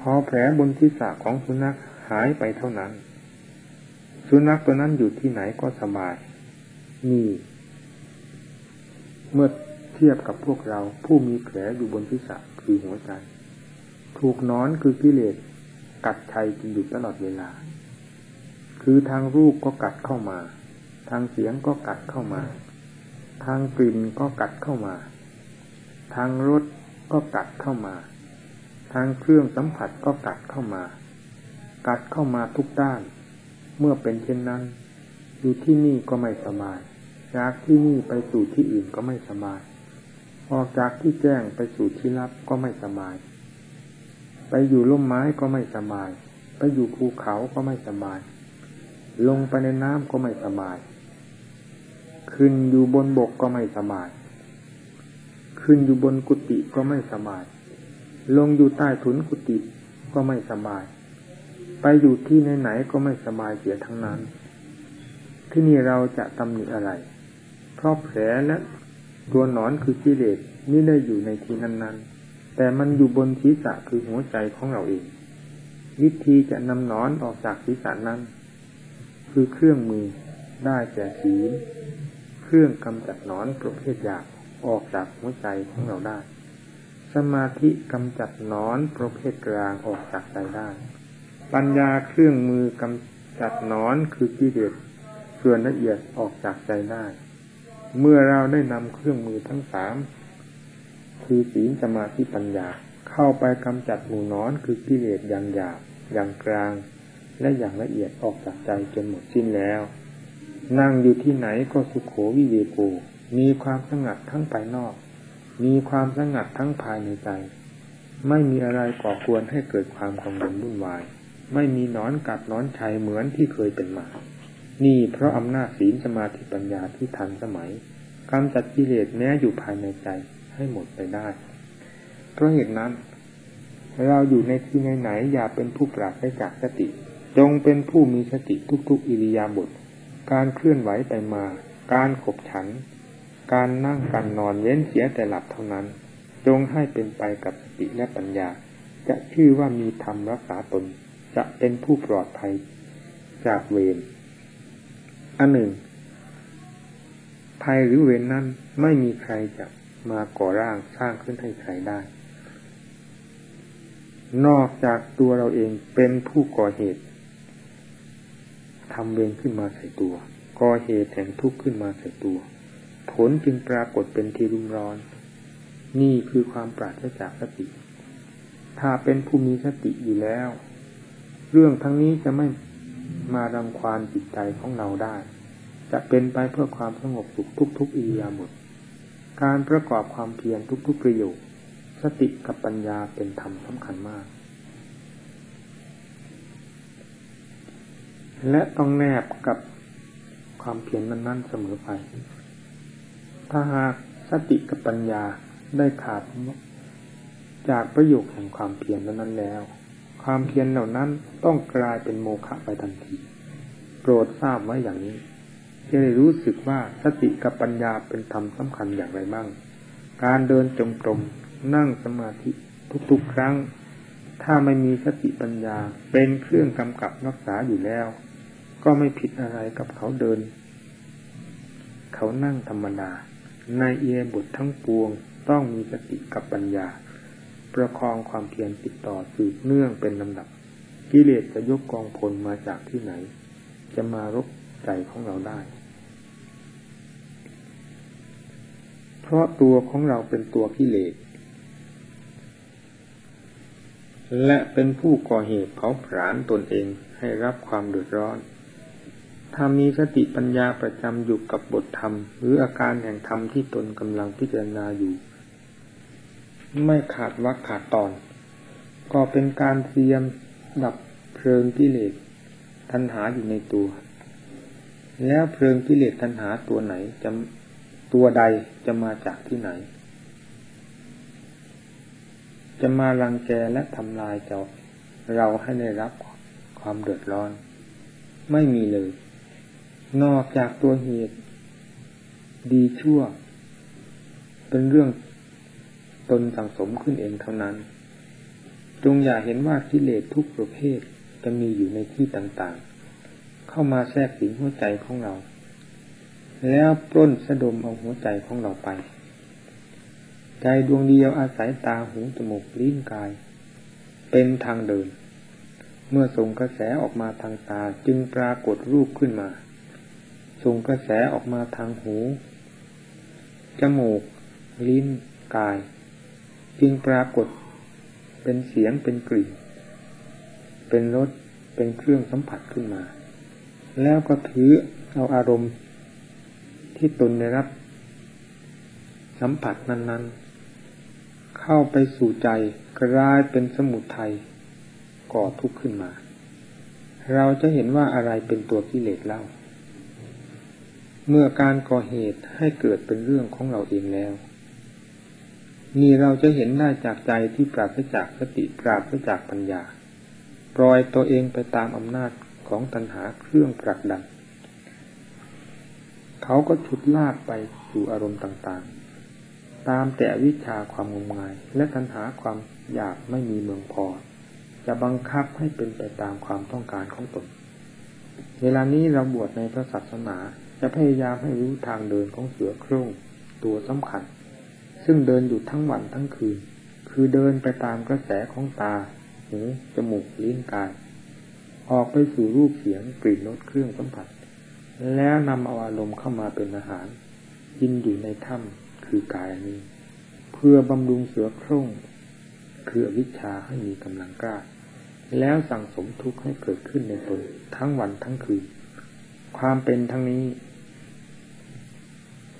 พอแผลบนศีรษะของสุนัขหายไปเท่านั้น สุนัขตัวนั้นอยู่ที่ไหนก็สบายนี่เมื่อเทียบกับพวกเราผู้มีแผลอยู่บนศีรษะคือหัวใจ ถูกนอนคือกิเลส กัดชัยกินอยู่ตลอดเวลา คือทางรูปก็กัดเข้ามา ทางเสียงก็กัดเข้ามา ทางกลิ่นก็กัดเข้ามา ทางรสก็กัดเข้ามา ทางเครื่องสัมผัสก็กัดเข้ามา กัดเข้ามาทุกด้าน เมื่อเป็นเช่นนั้น อยู่ที่นี่ก็ไม่สบาย จากที่นี่ไปสู่ที่อื่นก็ไม่สบาย ออกจากที่แจ้งไปสู่ที่ลับก็ไม่สบาย ไปอยู่ร่มไม้ก็ไม่สบาย ไปอยู่ภูเขาก็ไม่สบาย ลงไปในน้ำก็ไม่สบาย ขึ้นอยู่บนบกก็ไม่สบาย ขึ้นอยู่บนกุฏิก็ไม่สบาย ลงอยู่ใต้ถุนกุฏิก็ไม่สบาย ไปอยู่ที่ไหนๆก็ไม่สบายเสียทั้งนั้น ที่นี่เราจะตำหนิอะไร เพราะแผลและตัวหนอนคือกิเลสนี่ได้อยู่ในที่นั้นๆ แต่มันอยู่บนศีรษะคือหัวใจของเราเอง วิธีจะนำนอนออกจากศีรษะนั้น คือเครื่องมือได้แก่ศีลเครื่องกำจัดนอนประเภทหยาบออกจากหัวใจของเราได้ สมาธิกำจัดนอนประเภทกลางออกจากใจได้ ปัญญาเครื่องมือกำจัดนอนคือกิเลสส่วนละเอียดออกจากใจได้ เมื่อเราได้นำเครื่องมือทั้งสาม คือศีลสมาธิปัญญา เข้าไปกำจัดหมู่นอนคือกิเลสอย่างหยาบอย่างกลาง และอย่างละเอียดออกจากใจจนหมดสิ้นแล้ว นั่งอยู่ที่ไหนก็สุขโขวิเวโก มีความสงัดทั้งภายนอก มีความสงัดทั้งภายในใจ ไม่มีอะไรก่อควรให้เกิดความกังวลวุ่นวาย ไม่มีนอนกัดนอนชัยเหมือนที่เคยเป็นมานี่เพราะอำนาจศีลสมาธิปัญญาที่ทันสมัยกำจัดกิเลสแม้อยู่ภายในใจ ให้หมดไปได้ เพราะเหตุนั้น เราอยู่ในที่ไหนๆอย่าเป็นผู้ปราศจากสติ จงเป็นผู้มีสติทุกๆ อิริยาบถการเคลื่อนไหวไปมา การขบฉัน การนั่งการนอนเว้นเสียแต่หลับเท่านั้น จงให้เป็นไปกับสติและปัญญา จะชื่อว่ามีธรรมรักษาตน จะเป็นผู้ปลอดภัยจากเวรอันหนึ่งภัยหรือเวรนนั้นไม่มีใครจะ มาก่อร่างสร้างขึ้นให้ใครได้ นอกจากตัวเราเองเป็นผู้ก่อเหตุทำเวรขึ้นมาใส่ตัว ก่อเหตุแห่งทุกข์ขึ้นมาใส่ตัว ผลจึงปรากฏเป็นทีรุมร้อน นี่คือความปราศจากสติ ถ้าเป็นผู้มีสติอยู่แล้ว เรื่องทั้งนี้จะไม่มารังควานจิตใจของเราได้ จะเป็นไปเพื่อความสงบสุขทุกๆอิริยาบถ การประกอบความเพียรทุกๆประโยคสติกับปัญญาเป็นธรรมสำคัญมาก และต้องแนบกับความเพียรนั้นๆเสมอไป ถ้าหากสติกับปัญญาได้ขาดจากประโยคแห่งความเพียรนั้นแล้ว ความเพียรเหล่านั้นต้องกลายเป็นโมฆะไปทันที โปรดทราบไว้อย่างนี้ จะได้รู้สึกว่าสติกับปัญญาเป็นธรรมสำคัญอย่างไรบ้าง การเดินจงกรมนั่งสมาธิทุกๆครั้ง ถ้าไม่มีสติปัญญาเป็นเครื่องกำกับรักษาอยู่แล้ว ก็ไม่ผิดอะไรกับเขาเดิน เขานั่งธรรมดาในเอียบททั้งปวงต้องมีสติกับปัญญา ประคองความเพียรติดต่อสืบเนื่องเป็นลำดับ กิเลสจะยกกองพลมาจากที่ไหน จะมารบ ใจของเราได้ เพราะตัวของเราเป็นตัวกิเลส และเป็นผู้ก่อเหตุเผาผลาญตนเองให้รับความเดือดร้อนถ้ามีสติปัญญาประจำอยู่กับบทธรรม หรืออาการแห่งธรรมที่ตนกำลังพิจารณาอยู่ ไม่ขาดวักขาดตอน ก็เป็นการเตรียมดับเพลิงกิเลสทันหาอยู่ในตัว แล้วเพลิงกิเลสตัณหาตัวไหนจะตัวใดจะมาจากที่ไหน จะมารังแกและทำลายเจ้าเราให้ได้รับความเดือดร้อน ไม่มีเลย นอกจากตัวเหตุ ดีชั่ว เป็นเรื่องตนสังสมขึ้นเองเท่านั้น จงอย่าเห็นว่ากิเลสทุกประเภทจะมีอยู่ในที่ต่าง เข้ามาแทรกสิงหัวใจของเรา แล้วปล้นสะดมเอาหัวใจของเราไป ใจดวงเดียวอาศัยตาหูจมูกลิ้นกาย เป็นทางเดิน เมื่อส่งกระแสออกมาทางตาจึงปรากฏรูปขึ้นมา ส่งกระแสออกมาทางหู จมูก ลิ้น กาย จึงปรากฏเป็นเสียงเป็นกลิ่น เป็นรสเป็นเครื่องสัมผัสขึ้นมา แล้วก็ถือเอาอารมณ์ที่ตนได้รับ สัมผัสนั้น ๆ เข้าไปสู่ใจกลายเป็นสมุทัยก่อทุกข์ขึ้นมา เราจะเห็นว่าอะไรเป็นตัวกิเลสเล่า เมื่อการก่อเหตุให้เกิดเป็นเรื่องของเราเองแล้วนี่เราจะเห็นได้จากใจที่ปราศจากสติปราศจากปัญญาปล่อยตัวเองไปตามอำนาจ ของตัณหาเครื่องผลักดัน เขาก็ฉุดลากไปสู่อารมณ์ต่างๆ ตามแต่วิชาความงมงาย และตัณหาความอยากไม่มีเมืองพอ จะบังคับให้เป็นไปตามความต้องการของตน เวลานี้เราบวชในพระศาสนาจะพยายามให้รู้ทางเดินของเสือโคร่งตัวสำคัญ ซึ่งเดินอยู่ทั้งวันทั้งคืน คือเดินไปตามกระแสของตา หู จมูก ลิ้น กาย ออกไปสู่รูปเสียงกลิ่นรสเครื่องสัมผัส แล้วนำเอาอารมณ์เข้ามาเป็นอาหารกินอยู่ในถ้ำคือกายนี้ เพื่อบำรุงเสือโคร่งคืออวิชชาให้มีกำลังกล้า แล้วสั่งสมทุกข์ให้เกิดขึ้นในตนทั้งวันทั้งคืน ความเป็นทั้งนี้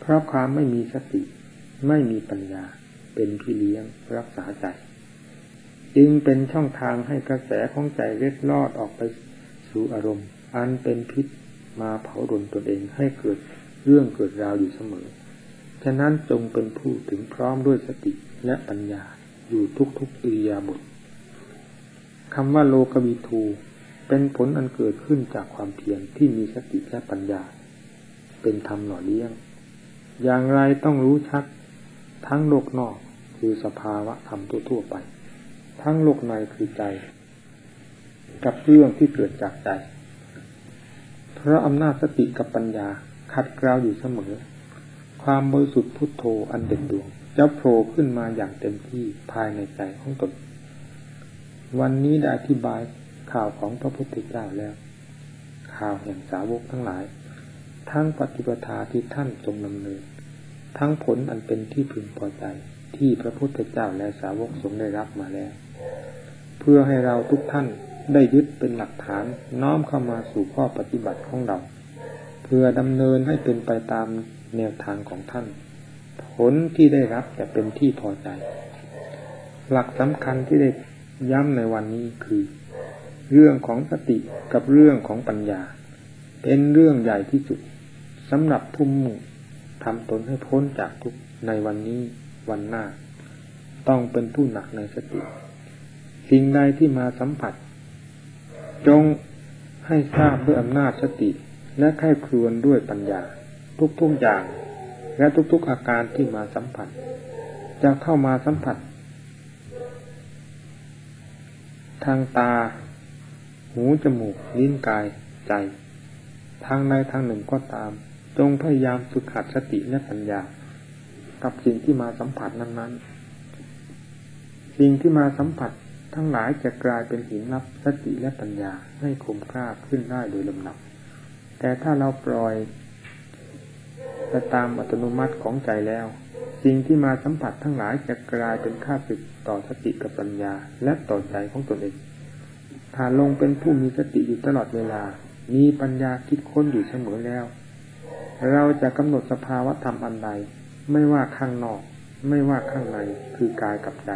เพราะความไม่มีสติ ไม่มีปัญญาเป็นพี่เลี้ยงรักษาใจ จึงเป็นช่องทางให้กระแสของใจเล็ดลอดออกไปสู่อารมณ์ อันเป็นพิษมาเผารนตนเองให้เกิดเรื่องเกิดราวอยู่เสมอ ฉะนั้นจงเป็นผู้ถึงพร้อมด้วยสติและปัญญาอยู่ทุกๆอิริยาบถคำว่าโลกวิทูเป็นผลอันเกิดขึ้นจากความเพียรที่มีสติและปัญญา เป็นธรรมหล่อเลี้ยง อย่างไรต้องรู้ชัด ทั้งโลกนอกคือสภาวะธรรมทั่วๆไป ทั้งโลกในคือใจ กับเรื่องที่เกิดจากใจ เพราะอำนาจสติกับปัญญาขัดเกลาอยู่เสมอ ความบริสุทธิ์พุทโธอันเด่นดวงจะโผล่ขึ้นมาอย่างเต็มที่ภายในใจของตน วันนี้ได้อธิบายข่าวของพระพุทธเจ้าแล้ว ข่าวแห่งสาวกทั้งหลาย ทั้งปฏิปทาที่ท่านทรงดำเนิน ทั้งผลอันเป็นที่พึงพอใจที่พระพุทธเจ้าและสาวกทรงได้รับมาแล้ว เพื่อให้เราทุกท่านได้ยึดเป็นหลักฐานน้อมเข้ามาสู่ข้อปฏิบัติของเรา เพื่อดำเนินให้เป็นไปตามแนวทางของท่าน ผลที่ได้รับจะเป็นที่พอใจ หลักสำคัญที่ได้ย้ำในวันนี้คือ เรื่องของสติกับเรื่องของปัญญา เป็นเรื่องใหญ่ที่สุดสำหรับผู้มุ่งทำตนให้พ้นจากทุกในวันนี้วันหน้า ต้องเป็นผู้หนักในสติ สิ่งใดที่มาสัมผัส จงให้ทราบด้วยอำนาจสติ และไข้ครวนด้วยปัญญา ทุกๆอย่าง และทุกๆอาการที่มาสัมผัส จะเข้ามาสัมผัส ทางตา หูจมูกลิ้นกายใจ ทางใดทางหนึ่งก็ตาม จงพยายามฝึกหัดสติและปัญญา กับสิ่งที่มาสัมผัสนั้นๆ สิ่งที่มาสัมผัส ทั้งหลายจะกลายเป็นหินรับสติและปัญญาให้คมกล้าขึ้นได้โดยลำดับแต่ถ้าเราปล่อยไปตามอัตโนมัติของใจแล้ว สิ่งที่มาสัมผัสทั้งหลายจะกลายเป็นค่าศึกต่อสติกับปัญญาและต่อใจของตนเองถ้าลงเป็นผู้มีสติอยู่ตลอดเวลา มีปัญญาคิดค้นอยู่เสมอแล้ว เราจะกำหนดสภาวะธรรมอันใด ไม่ว่าข้างนอก ไม่ว่าข้างในคือกายกับใจ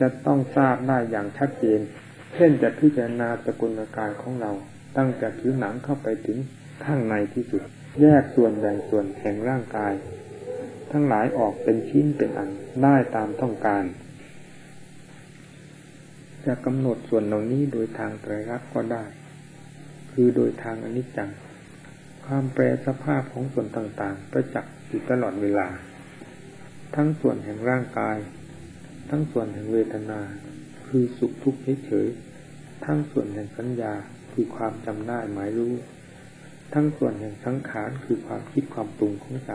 จะต้องทราบได้อย่างชัดเจน เช่นจะพิจารณาสกุลกายของเรา ตั้งแต่ผิวหนังเข้าไปถึงข้างในที่สุด แยกส่วนแบ่งส่วนแห่งร่างกาย ทั้งหลายออกเป็นชิ้นเป็นอันได้ตามต้องการ จะกำหนดส่วนเหล่านี้โดยทางไตรลักษณ์ก็ได้ คือโดยทางอนิจจัง ความแปรสภาพของส่วนต่างๆ ประจักษ์อยู่ตลอดเวลา ทั้งส่วนแห่งร่างกาย ทั้งส่วนแห่งเวทนา คือสุขทุกข์เฉยๆทั้งส่วนแห่งสัญญาคือความจำได้หมายรู้ ทั้งส่วนแห่งสังขารคือความคิดความปรุงของใจ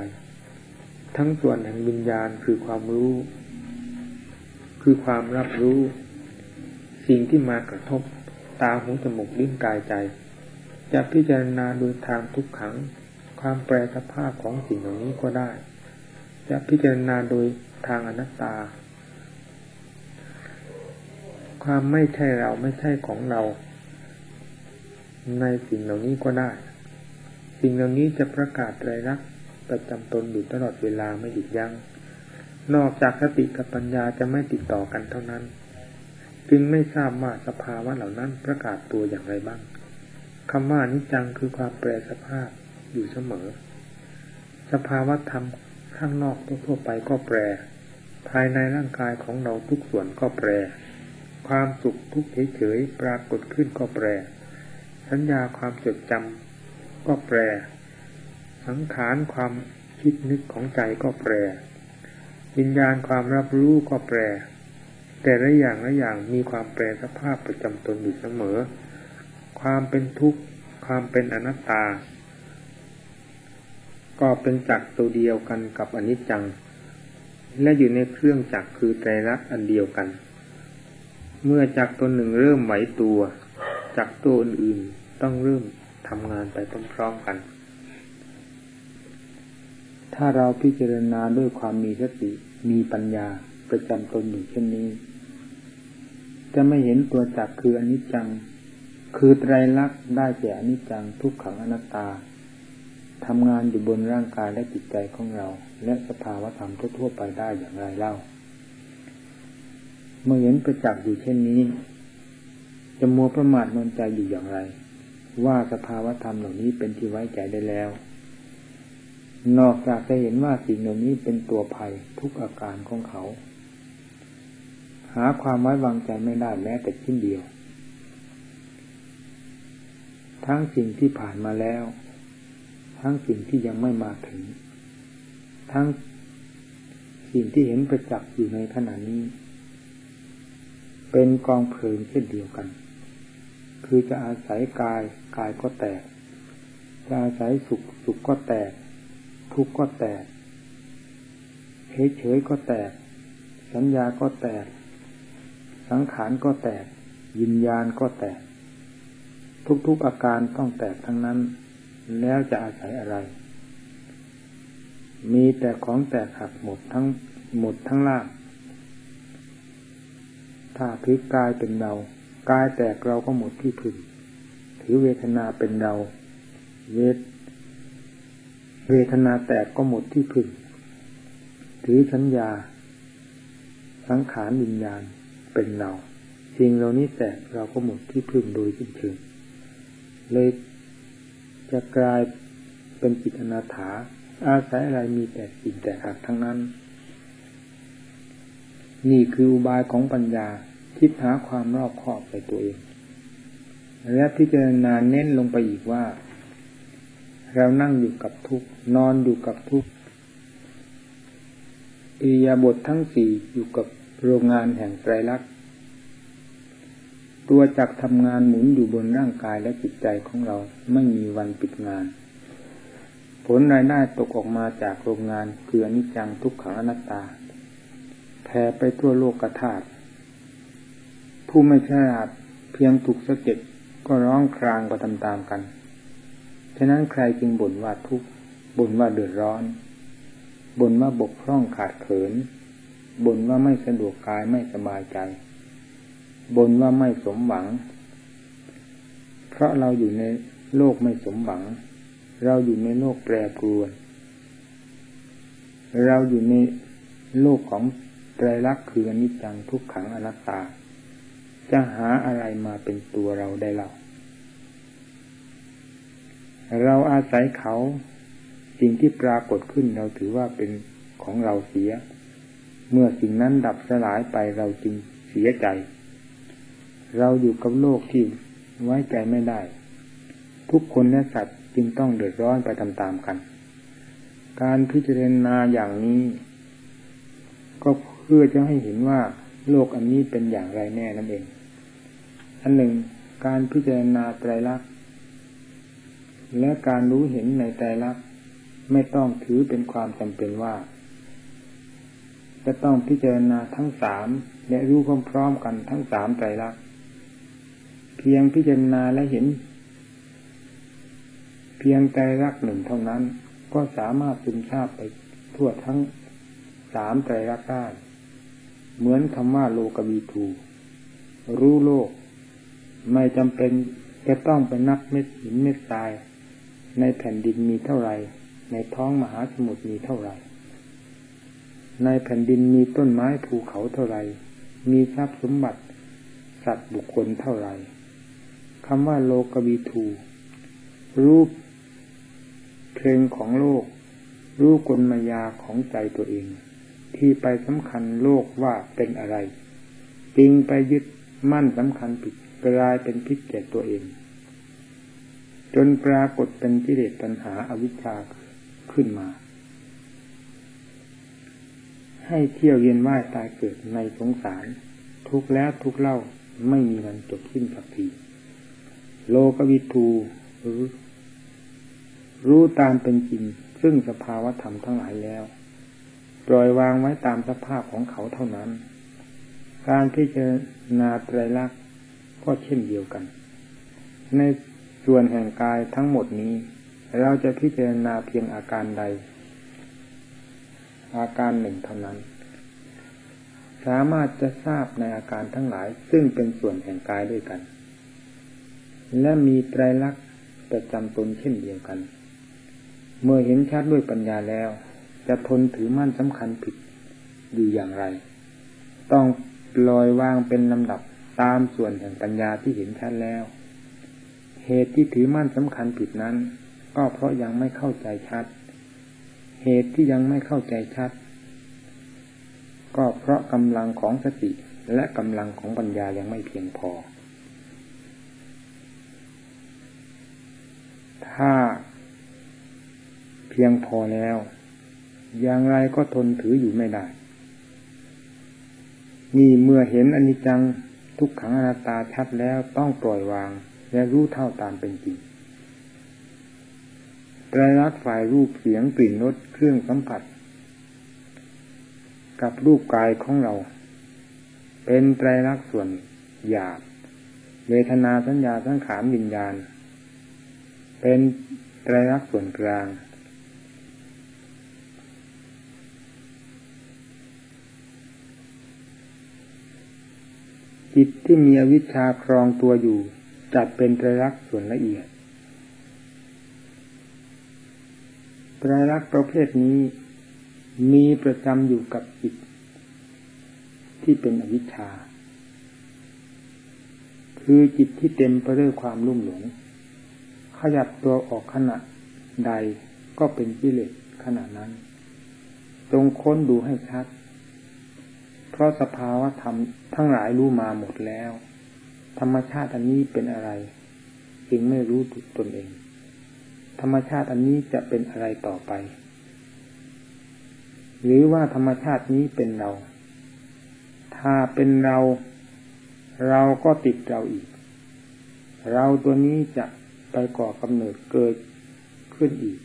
ทั้งส่วนแห่งวิญญาณคือความรู้ คือความรับรู้ สิ่งที่มากระทบตาหูจมูกลิ้นกายใจ จะพิจารณาโดยทางทุกขัง ความแปรสภาพของสิ่งเหล่านี้ก็ได้ จะพิจารณาโดยทางอนัตตา ความไม่ใช่เราไม่ใช่ของเรา ในสิ่งเหล่านี้ก็ได้ สิ่งเหล่านี้จะประกาศไตรลักษณ์ประจำตนอยู่ตลอดเวลาไม่หยุดยัง้งนอกจากสติกับปัญญาจะไม่ติดต่อกันเท่านั้น จึงไม่ทราบว่าสภาวะเหล่านั้นประกาศตัวอย่างไรบ้างคำว่านิจังคือความแปรสภาพอยู่เสมอ สภาวะธรรมข้างนอกทั่วไปก็แปร ภายในร่างกายของเราทุกส่วนก็แปร ความสุขทุกเฉยๆปรากฏขึ้นก็แปร สัญญาความจดจำก็แปร สังขารความคิดนึกของใจก็แปร วิญญาณความรับรู้ก็แปร แต่ละอย่างละอย่างมีความแปรสภาพประจำตนอยู่เสมอ ความเป็นทุกข์ ความเป็นอนัตตา ก็เป็นจักรตัวเดียวกันกับอนิจจัง และอยู่ในเครื่องจักรคือไตรลักษณ์อันเดียวกัน เมื่อจักรตัวหนึ่งเริ่มไหวตัวจักรตัวอื่นๆต้องเริ่มทำงานไปพร้อมๆกัน ถ้าเราพิจารณาด้วยความมีสติมีปัญญาประจำตนอยู่เช่นนี้ จะไม่เห็นตัวจักรคืออนิจจัง คือไตรลักษณ์ได้แก่อนิจจังทุกขังอนัตตาทำงานอยู่บนร่างกายและจิตใจของเรา และสภาวะธรรมทั่วๆไปได้อย่างไรเล่า เมื่อเห็นประจักษ์อยู่เช่นนี้ จะมัวประมาทนนใจอยู่อย่างไร ว่าสภาวธรรมเหล่านี้เป็นที่ไว้ใจได้แล้ว นอกจากจะเห็นว่าสิ่งเหล่านี้เป็นตัวภัยทุกอาการของเขา หาความไว้วางใจไม่ได้แม้แต่ชิ้นเดียว ทั้งสิ่งที่ผ่านมาแล้ว ทั้งสิ่งที่ยังไม่มาถึง ทั้งสิ่งที่เห็นประจักษ์อยู่ในขณะนี้ เป็นกองเพลิงเช่นเดียวกัน คือจะอาศัยกายกายก็แตก จะอาศัยสุขสุขก็แตก ทุกข์ก็แตกเฉยเฉยก็แตก สัญญาก็แตก สังขารก็แตกยินญาณก็แตก ทุกๆอาการต้องแตกทั้งนั้น แล้วจะอาศัยอะไร มีแต่ของแตกหักหมดทั้งหมดทั้งล่าง ถ้าถือกายเป็นเรา กายแตกเราก็หมดที่พึ่งถือเวทนาเป็นเรา เวทเวทนาแตกก็หมดที่พึ่งถือสัญญา สังขารวิญญาณเป็นเราสิ่งเหล่านี้แตกเราก็หมดที่พึ่งโดยสิ้นเชิงเลยจะกลายเป็นจิตอนาถา อาศัยอะไรมีแต่สิ่งแต่หักทั้งนั้น นี่คืออุบายของปัญญา คิดหาความรอบคอบในตัวเองและพิจารณาเน้นลงไปอีกว่า เรานั่งอยู่กับทุกนอนอยู่กับทุกอิยาบททั้งสี่อยู่กับโรงงานแห่งไตรลักษณ์ตัวจักทำงานหมุนอยู่บนร่างกายและจิตใจของเราไม่มีวันปิดงาน ผลรายได้ตกออกมาจากโรงงานคืออนิจจังทุกขังอนัตตาแผ่ไปทั่วโลกกระถา ผู้ไม่ฉลาดเพียงถูกสะเก็ดก็ร้องครางไปตามๆกัน ฉะนั้นใครจึงบ่นว่าทุกข์บ่นว่าเดือดร้อน บ่นว่าบกพร่องขาดเขิน บ่นว่าไม่สะดวกกายไม่สบายใจ บ่นว่าไม่สมหวัง เพราะเราอยู่ในโลกไม่สมหวัง เราอยู่ในโลกแปรปรวน เราอยู่ในโลกของไตรลักษณ์คืออนิจจังทุกขังอนัตตา จะหาอะไรมาเป็นตัวเราได้เล่าเราอาศัยเขา สิ่งที่ปรากฏขึ้นเราถือว่าเป็นของเราเสีย เมื่อสิ่งนั้นดับสลายไปเราจึงเสียใจ เราอยู่กับโลกที่ไว้ใจไม่ได้ ทุกคนและสัตว์จึงต้องเดือดร้อนไปตามๆกัน การพิจารณาอย่างนี้ ก็เพื่อจะให้เห็นว่าโลกอันนี้เป็นอย่างไรแน่นั่นเอง อันหนึ่งการพิจารณาไตรลักษณ์และการรู้เห็นในใจรักไม่ต้องถือเป็นความจำเป็นว่า จะต้องพิจารณาทั้งสามและรู้พร้อมๆกันทั้งสามใจรักเพียงพิจารณาและเห็น เพียงใจรักหนึ่งเท่านั้น ก็สามารถซึมซาบไปทั่วทั้งสามใจรักได้เหมือนคำว่าโลกบีทูรู้โลก ไม่จำเป็นจะต้องไปนับเม็ดหินเม็ดทราย ในแผ่นดินมีเท่าไรในท้องมหาสมุทรมีเท่าไรในแผ่นดินมีต้นไม้ภูเขาเท่าไรมีทรัพย์สมบัติ สัตว์บุคคลเท่าไรคำว่าโลกบีทูรูปเพลงของโลก รูปกลมายาของใจตัวเอง ที่ไปสำคัญโลกว่าเป็นอะไรจริงไปยึดมั่นสำคัญผิด กลายเป็นพิษแก่ตัวเอง จนปรากฏเป็นกิเลสตัณหาอาวิชชาขึ้นมา ให้เที่ยวเย็นว่ายตายเกิดในสงสาร ทุกแล้วทุกเล่าไม่มีวันจบสิ้นสักทีโลกวิทูรู้รู้ตามเป็นจริง ซึ่งสภาวธรรมทั้งหลายแล้ว ปล่อยวางไว้ตามสภาพของเขาเท่านั้น การที่จะนาไตรลักษณ ก็เช่นเดียวกัน ในส่วนแห่งกายทั้งหมดนี้ เราจะพิจารณาเพียงอาการใด อาการหนึ่งเท่านั้น สามารถจะทราบในอาการทั้งหลาย ซึ่งเป็นส่วนแห่งกายด้วยกัน และมีไตรลักษณ์ประจำตนเช่นเดียวกัน เมื่อเห็นชัดด้วยปัญญาแล้ว จะทนถือมั่นสำคัญผิดอยู่อย่างไร ต้องปล่อยวางเป็นลำดับ ตามส่วนแห่งปัญญาที่เห็นชัดแล้ว เหตุที่ถือมั่นสำคัญผิดนั้น ก็เพราะยังไม่เข้าใจชัด เหตุที่ยังไม่เข้าใจชัด ก็เพราะกำลังของสติและกำลังของปัญญายังไม่เพียงพอ ถ้าเพียงพอแล้ว อย่างไรก็ทนถืออยู่ไม่ได้ นี่เมื่อเห็นอนิจจัง ทุกขังอนัตตาชัดแล้วต้องปล่อยวางและรู้เท่าตามเป็นจริงไตรลักษณ์ฝ่ายรูปเสียงกลิ่นรสเครื่องสัมผัส กับรูปกายของเรา เป็นไตรลักษณ์ส่วนหยาบเวทนาสัญญาสังขารวิญญาณ เป็นไตรลักษณ์ส่วนกลาง จิตที่มีอวิชชาครองตัวอยู่จัดเป็นไตรลักษณ์ส่วนละเอียดไตรลักษณ์ประเภทนี้มีประจำอยู่กับจิตที่เป็นอวิชชา คือจิตที่เต็มไปด้วยความลุ่มหลง ขยับตัวออกขณะใดก็เป็นกิเลสขณะนั้น จงค้นดูให้ชัด ราะสภาวะธรรมทั้งหลายรู้มาหมดแล้ว ธรรมชาติอันนี้เป็นอะไรจึงไม่รู้ตนเอง ธรรมชาติอันนี้จะเป็นอะไรต่อไป หรือว่าธรรมชาตินี้เป็นเรา ถ้าเป็นเรา เราก็ติดเราอีก เราตัวนี้จะไปก่อกำเนิดเกิดขึ้นอีก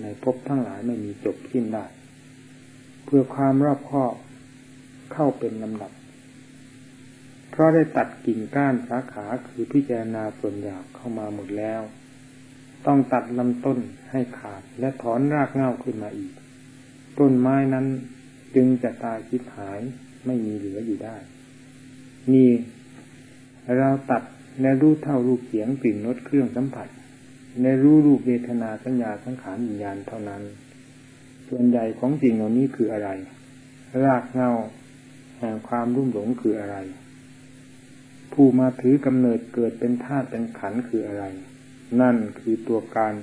ในภพทั้งหลายไม่มีจบสิ้นได้ เพื่อความรอบคอบ เข้าเป็นลำดับ เพราะได้ตัดกิ่งก้านสาขาคือพิจารณาส่วนหยาบเข้ามาหมดแล้ว ต้องตัดลำต้นให้ขาดและถอนรากเง้าขึ้นมาอีก ต้นไม้นั้นจึงจะตายคิดหายไม่มีเหลืออยู่ได้ นี่เราตัดในรู้เท่ารูปเสียงกลิ่นรสเครื่องสัมผัสในรู้รูปเวทนาสัญญาสังขารวิญญาณเท่านั้น ส่วนใหญ่ของสิ่งเหล่านี้คืออะไร รากเงา แห่งความรุ่มหลงคืออะไร ผู้มาถือกำเนิดเกิดเป็นธาตุเป็นขันคืออะไร นั่นคือตัวการ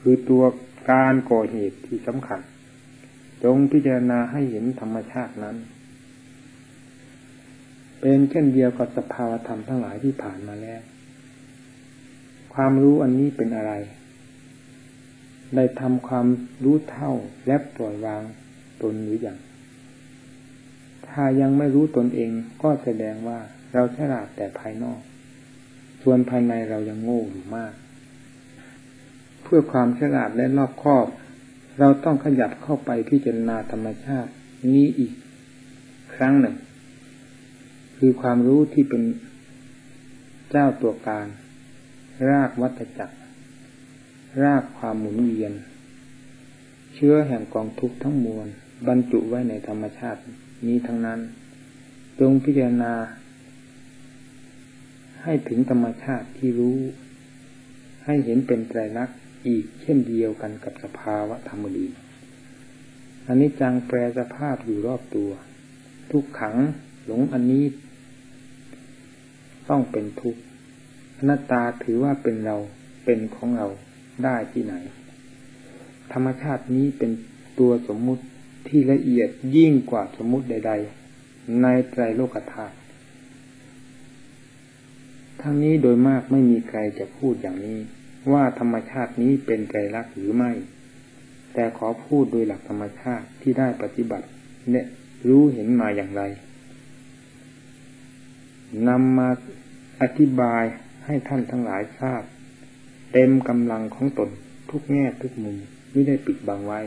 คือตัวการก่อเหตุที่สำคัญ จงพิจารณาให้เห็นธรรมชาตินั้น เป็นเช่นเดียวกับสภาวธรรมทั้งหลายที่ผ่านมาแล้ว ความรู้อันนี้เป็นอะไร ได้ทำความรู้เท่าและปล่อยวางตนหรืออยัง ถ้ายังไม่รู้ตนเองก็แสดงว่าเราฉลาดแต่ภายนอก ส่วนภายในเรายังโง่อยู่มาก เพื่อความฉลาดและรอบคอบ เราต้องขยับเข้าไปพิจารณาธรรมชาตินี้อีกครั้งหนึ่ง คือความรู้ที่เป็นเจ้าตัวการ รากวัฏจักร รากความหมุนเวียน เชื้อแห่งกองทุกข์ทั้งมวล บรรจุไว้ในธรรมชาติ นี้ทั้งนั้น จงพิจารณา ให้ถึงธรรมชาติที่รู้ ให้เห็นเป็นไตรลักษณ์อีกเช่นเดียวกันกับสภาวะธรรมดีอันนี้จังแปรสภาพอยู่รอบตัว ทุกขังหลงอันนี้ ต้องเป็นทุกข์อนัตตาถือว่าเป็นเราเป็นของเราได้ที่ไหน ธรรมชาตินี้เป็นตัวสมมุติ ที่ละเอียดยิ่งกว่าสมมุติใด ๆ ในไตรโลกธาตุทั้งนี้โดยมากไม่มีใครจะพูดอย่างนี้ ว่าธรรมชาตินี้เป็นไตรลักษณ์หรือไม่ แต่ขอพูดโดยหลักธรรมชาติที่ได้ปฏิบัติเนี่ยรู้เห็นมาอย่างไรนำมาอธิบายให้ท่านทั้งหลายทราบ เต็มกำลังของตนทุกแง่ทุกมุมไม่ได้ปิดบังไว้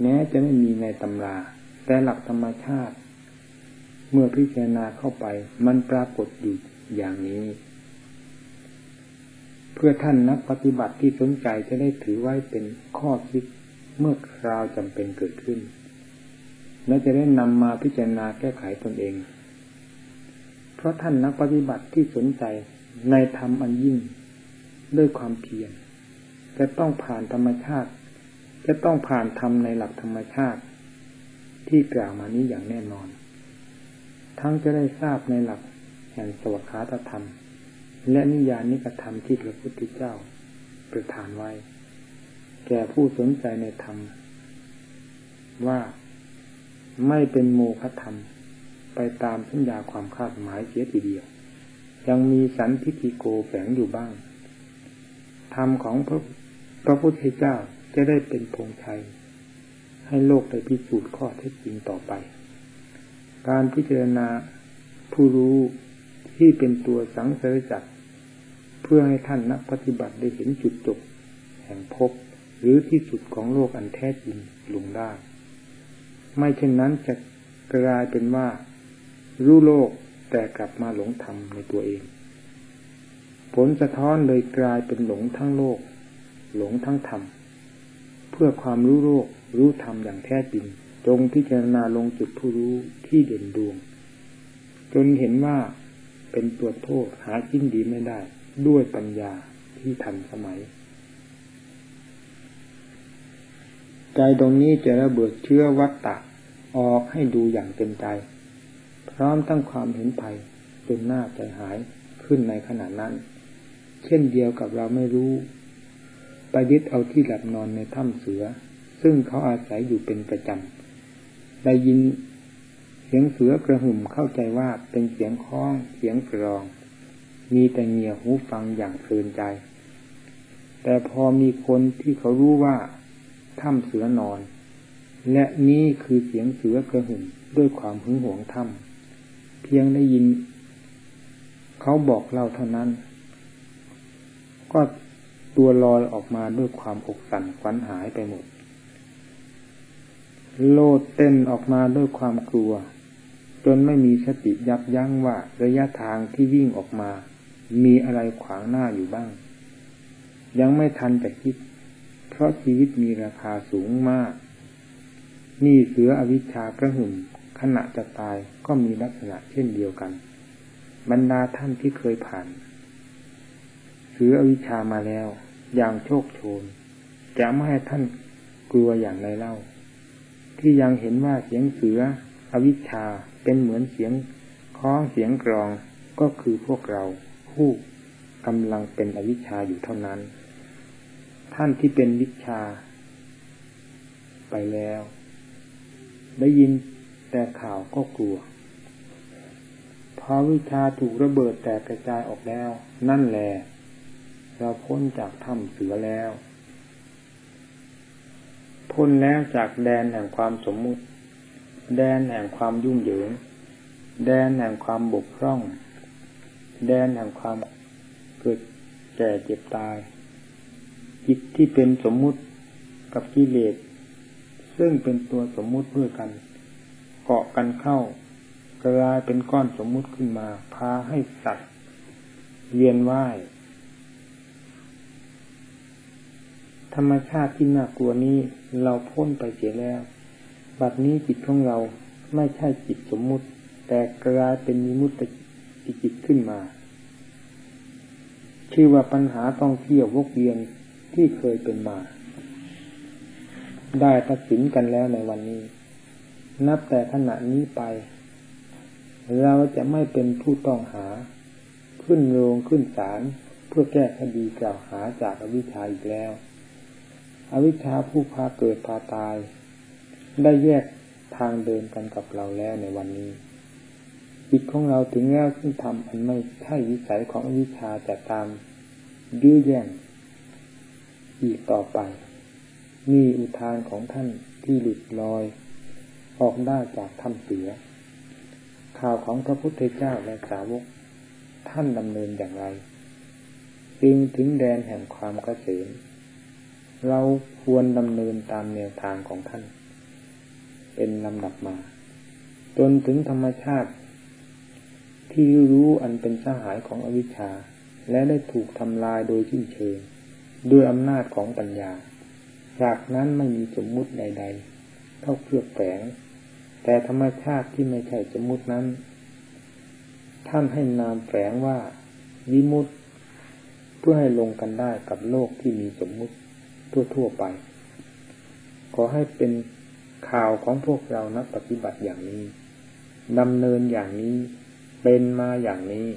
แม้จะไม่มีในตำรา แต่หลักธรรมชาติ เมื่อพิจารณาเข้าไป มันปรากฏอยู่อย่างนี้ เพื่อท่านนักปฏิบัติที่สนใจจะได้ถือไว้เป็นข้อคิดเมื่อคราวจำเป็นเกิดขึ้น และจะได้นำมาพิจารณาแก้ไขตนเอง เพราะท่านนักปฏิบัติที่สนใจในธรรมอันยิ่ง ด้วยความเพียรจะต้องผ่านธรรมชาติ จะต้องผ่านธรรมในหลักธรรมชาติ ที่กล่าวมานี้อย่างแน่นอน ทั้งจะได้ทราบในหลักแห่งสวัสดิธรรม และนิยานิกธรรมที่พระพุทธเจ้าประทานไว้ แก่ผู้สนใจในธรรม ว่าไม่เป็นโมฆะธรรม ไปตามสัญญาความคาดหมายเสียทีเดียว ยังมีสันทิฏฐิโกแฝงอยู่บ้าง ธรรมของพระพระพุทธเจ้า จะได้เป็นพงชัย ให้โลกได้พิสูจน์ข้อเท็จจริงต่อไป การพิจารณาผู้รู้ที่เป็นตัวสังเสริจักเพื่อให้ท่านนักปฏิบัติได้เห็นจุดจบ แห่งภพหรือที่สุดของโลกอันแท้จริงลงได้ไม่เช่นนั้นจะกลายเป็นว่า รู้โลกแต่กลับมาหลงธรรมในตัวเอง ผลสะท้อนเลยกลายเป็นหลงทั้งโลก หลงทั้งธรรม เพื่อความรู้โลกรู้ธรรมอย่างแท้จริง จงพิจารณาลงจุดผู้รู้ที่เด่นดวง จนเห็นว่าเป็นตัวโทษหาจิ้นดีไม่ได้ ด้วยปัญญาที่ทันสมัย ใจตรงนี้จะระเบิดเชื้อวัตตะออกให้ดูอย่างเต็มใจ พร้อมตั้งความเห็นภัยจนหน้าใจหายขึ้นในขณะนั้น เช่นเดียวกับเราไม่รู้ ไปยึดเอาที่หลับนอนในถ้ำเสือ ซึ่งเขาอาศัยอยู่เป็นประจำ ได้ยินเสียงเสือกระหึ่มเข้าใจว่าเป็นเสียงคล้องเสียงกรอง มีแต่เงียหูฟังอย่างเพลินใจ แต่พอมีคนที่เขารู้ว่าถ้ำเสือนอน และนี่คือเสียงเสือกระหึ่มด้วยความหึงหวงถ้ำเพียงได้ยิน เขาบอกเล่าเท่านั้น ก็ ตัวลอยออกมาด้วยความอกสั่นขวัญหายไปหมด โลดเต้นออกมาด้วยความกลัว จนไม่มีสติยับยั้งว่าระยะทางที่วิ่งออกมา มีอะไรขวางหน้าอยู่บ้าง ยังไม่ทันจะคิด เพราะชีวิตมีราคาสูงมาก นี่เสืออวิชชากระหึ่มขณะจะตายก็มีลักษณะเช่นเดียวกัน บรรดาท่านที่เคยผ่านเสืออวิชชามาแล้ว อย่างโชคโชน จะไม่ให้ท่านกลัวอย่างไรเล่า ที่ยังเห็นว่าเสียงเสือ อวิชชาเป็นเหมือนเสียงคล้องเสียงกรองก็คือพวกเราผู้กำลังเป็นอวิชชาอยู่เท่านั้น ท่านที่เป็นวิชา ไปแล้ว ได้ยินแต่ข่าวก็กลัวพอวิชาถูกระเบิดแตกกระจายออกแล้ว นั่นแหละ เราพ้นจากถ้ำเสือแล้ว พ้นแล้วจากแดนแห่งความสมมุติ แดนแห่งความยุ่งเหยิง แดนแห่งความบกพร่อง แดนแห่งความเกิดแก่เจ็บตาย จิตที่เป็นสมมุติกับกิเลสซึ่งเป็นตัวสมมุติด้วยกัน เกาะกันเข้ากลายเป็นก้อนสมมุติขึ้นมา พาให้สัตว์เวียนว่าย ธรรมชาติที่น่ากลัวนี้เราพ้นไปเสียแล้ว บัดนี้จิตของเราไม่ใช่จิตสมมุติ แต่กลายเป็นมิมุตติจิตขึ้นมา ชื่อว่าปัญหาต้องเที่ยววกเวียนที่เคยเป็นมา ได้ตัดสินกันแล้วในวันนี้ นับแต่ขณะนี้ไป เราจะไม่เป็นผู้ต้องหา ขึ้นโรงขึ้นศาลเพื่อแก้คดีกล่าวหาจากอวิชชาอีกแล้ว อวิชชาผู้พาเกิดพาตาย ได้แยกทางเดินกันกับเราแล้วในวันนี้จิตของเราถึงแล้วซึ่ทำอันไม่ใช่วิสัยของอวิชชาจะตามยื้อแย่งอีกต่อไปมีอุทานของท่านที่หลุดลอย ออกได้จากถ้ำเสือ ข่าวของพระพุทธเจ้าและสาวก ท่านดำเนินอย่างไร จึงถึงแดนแห่งความกเกษม เราควรดำเนินตามแนวทางของท่าน เป็นลำดับมา จนถึงธรรมชาติ ที่รู้อันเป็นสหายของอวิชชา และได้ถูกทำลายโดยสิ้นเชิง ด้วยอำนาจของปัญญา จากนั้นไม่มีสมมุติใด ๆ เข้าเคลือบแฝงแต่ธรรมชาติที่ไม่ใช่สมมุตินั้น ท่านให้นามแฝงว่าวิมุตเพื่อให้ลงกันได้กับโลกที่มีสมมุติ ทั่วๆไป ขอให้เป็นข่าวของพวกเรานักปฏิบัติอย่างนี้ดำเนินอย่างนี้เป็นมาอย่างนี้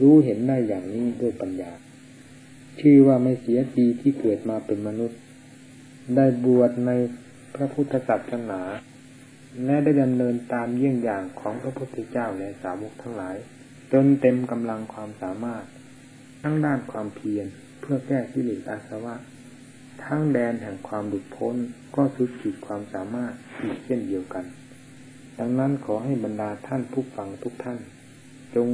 รู้เห็นได้อย่างนี้ด้วยปัญญา ชื่อว่าไม่เสียทีที่เกิดมาเป็นมนุษย์ ได้บวชในพระพุทธศาสนาและได้ดำเนินตามเยี่ยงอย่างของพระพุทธเจ้าและสาวกทั้งหลาย จนเต็มกำลังความสามารถ ทั้งด้านความเพียรเพื่อแก้กิเลสอาสวะ ทั้งแดนแห่งความหลุดพ้นก็สุดขีดความสามารถอีกเช่นเดียวกัน ดังนั้นขอให้บรรดาท่านผู้ฟังทุกท่าน จง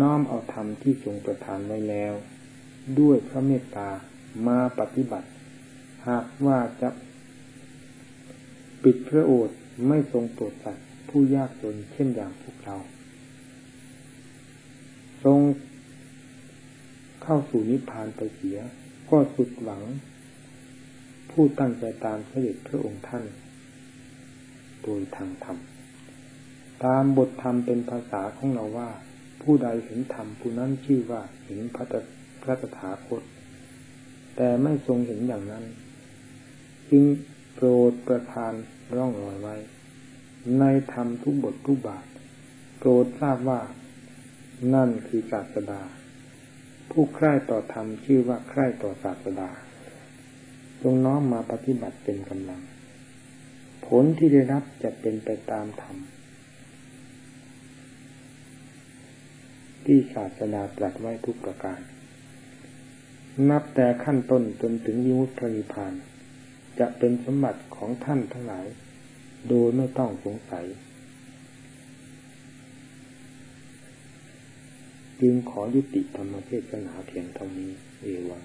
น้อมเอาธรรมที่ทรงประทานไว้แล้ว ด้วยพระเมตตามาปฏิบัติ หากว่าจะปิดพระโอษฐ์ไม่ทรงโปรดสัตว์ผู้ยากจนเช่นอย่างพวกเรา ทรงเข้าสู่นิพพานไปเสีย ก็สุดหวัง ผู้ตั้งใจตามเสด็จพระองค์ท่าน โดยทางธรรม ตามบทธรรมเป็นภาษาของเราว่า ผู้ใดเห็นธรรมผู้นั้นชื่อว่าเห็นพระพระตถาคต แต่ไม่ทรงเห็นอย่างนั้น จึงโปรดประทานร่องรอยไว้ ในธรรมทุกบททุกบาท โปรดทราบว่า นั่นคือศาสดา ผู้ใคร่ต่อธรรมชื่อว่าใคร่ต่อศาสดา จงน้อมมาปฏิบัติเป็นกำลัง ผลที่ได้รับจะเป็นไปตามธรรมที่ศาสดาตรัสไว้ทุกประการ นับแต่ขั้นต้นจนถึงยิมุตริพาน จะเป็นสมบัติของท่านทั้งหลาย โดยไม่ต้องสงสัย จึงขอยุติธรรมเทศนาเพียงเท่านี้เอวัง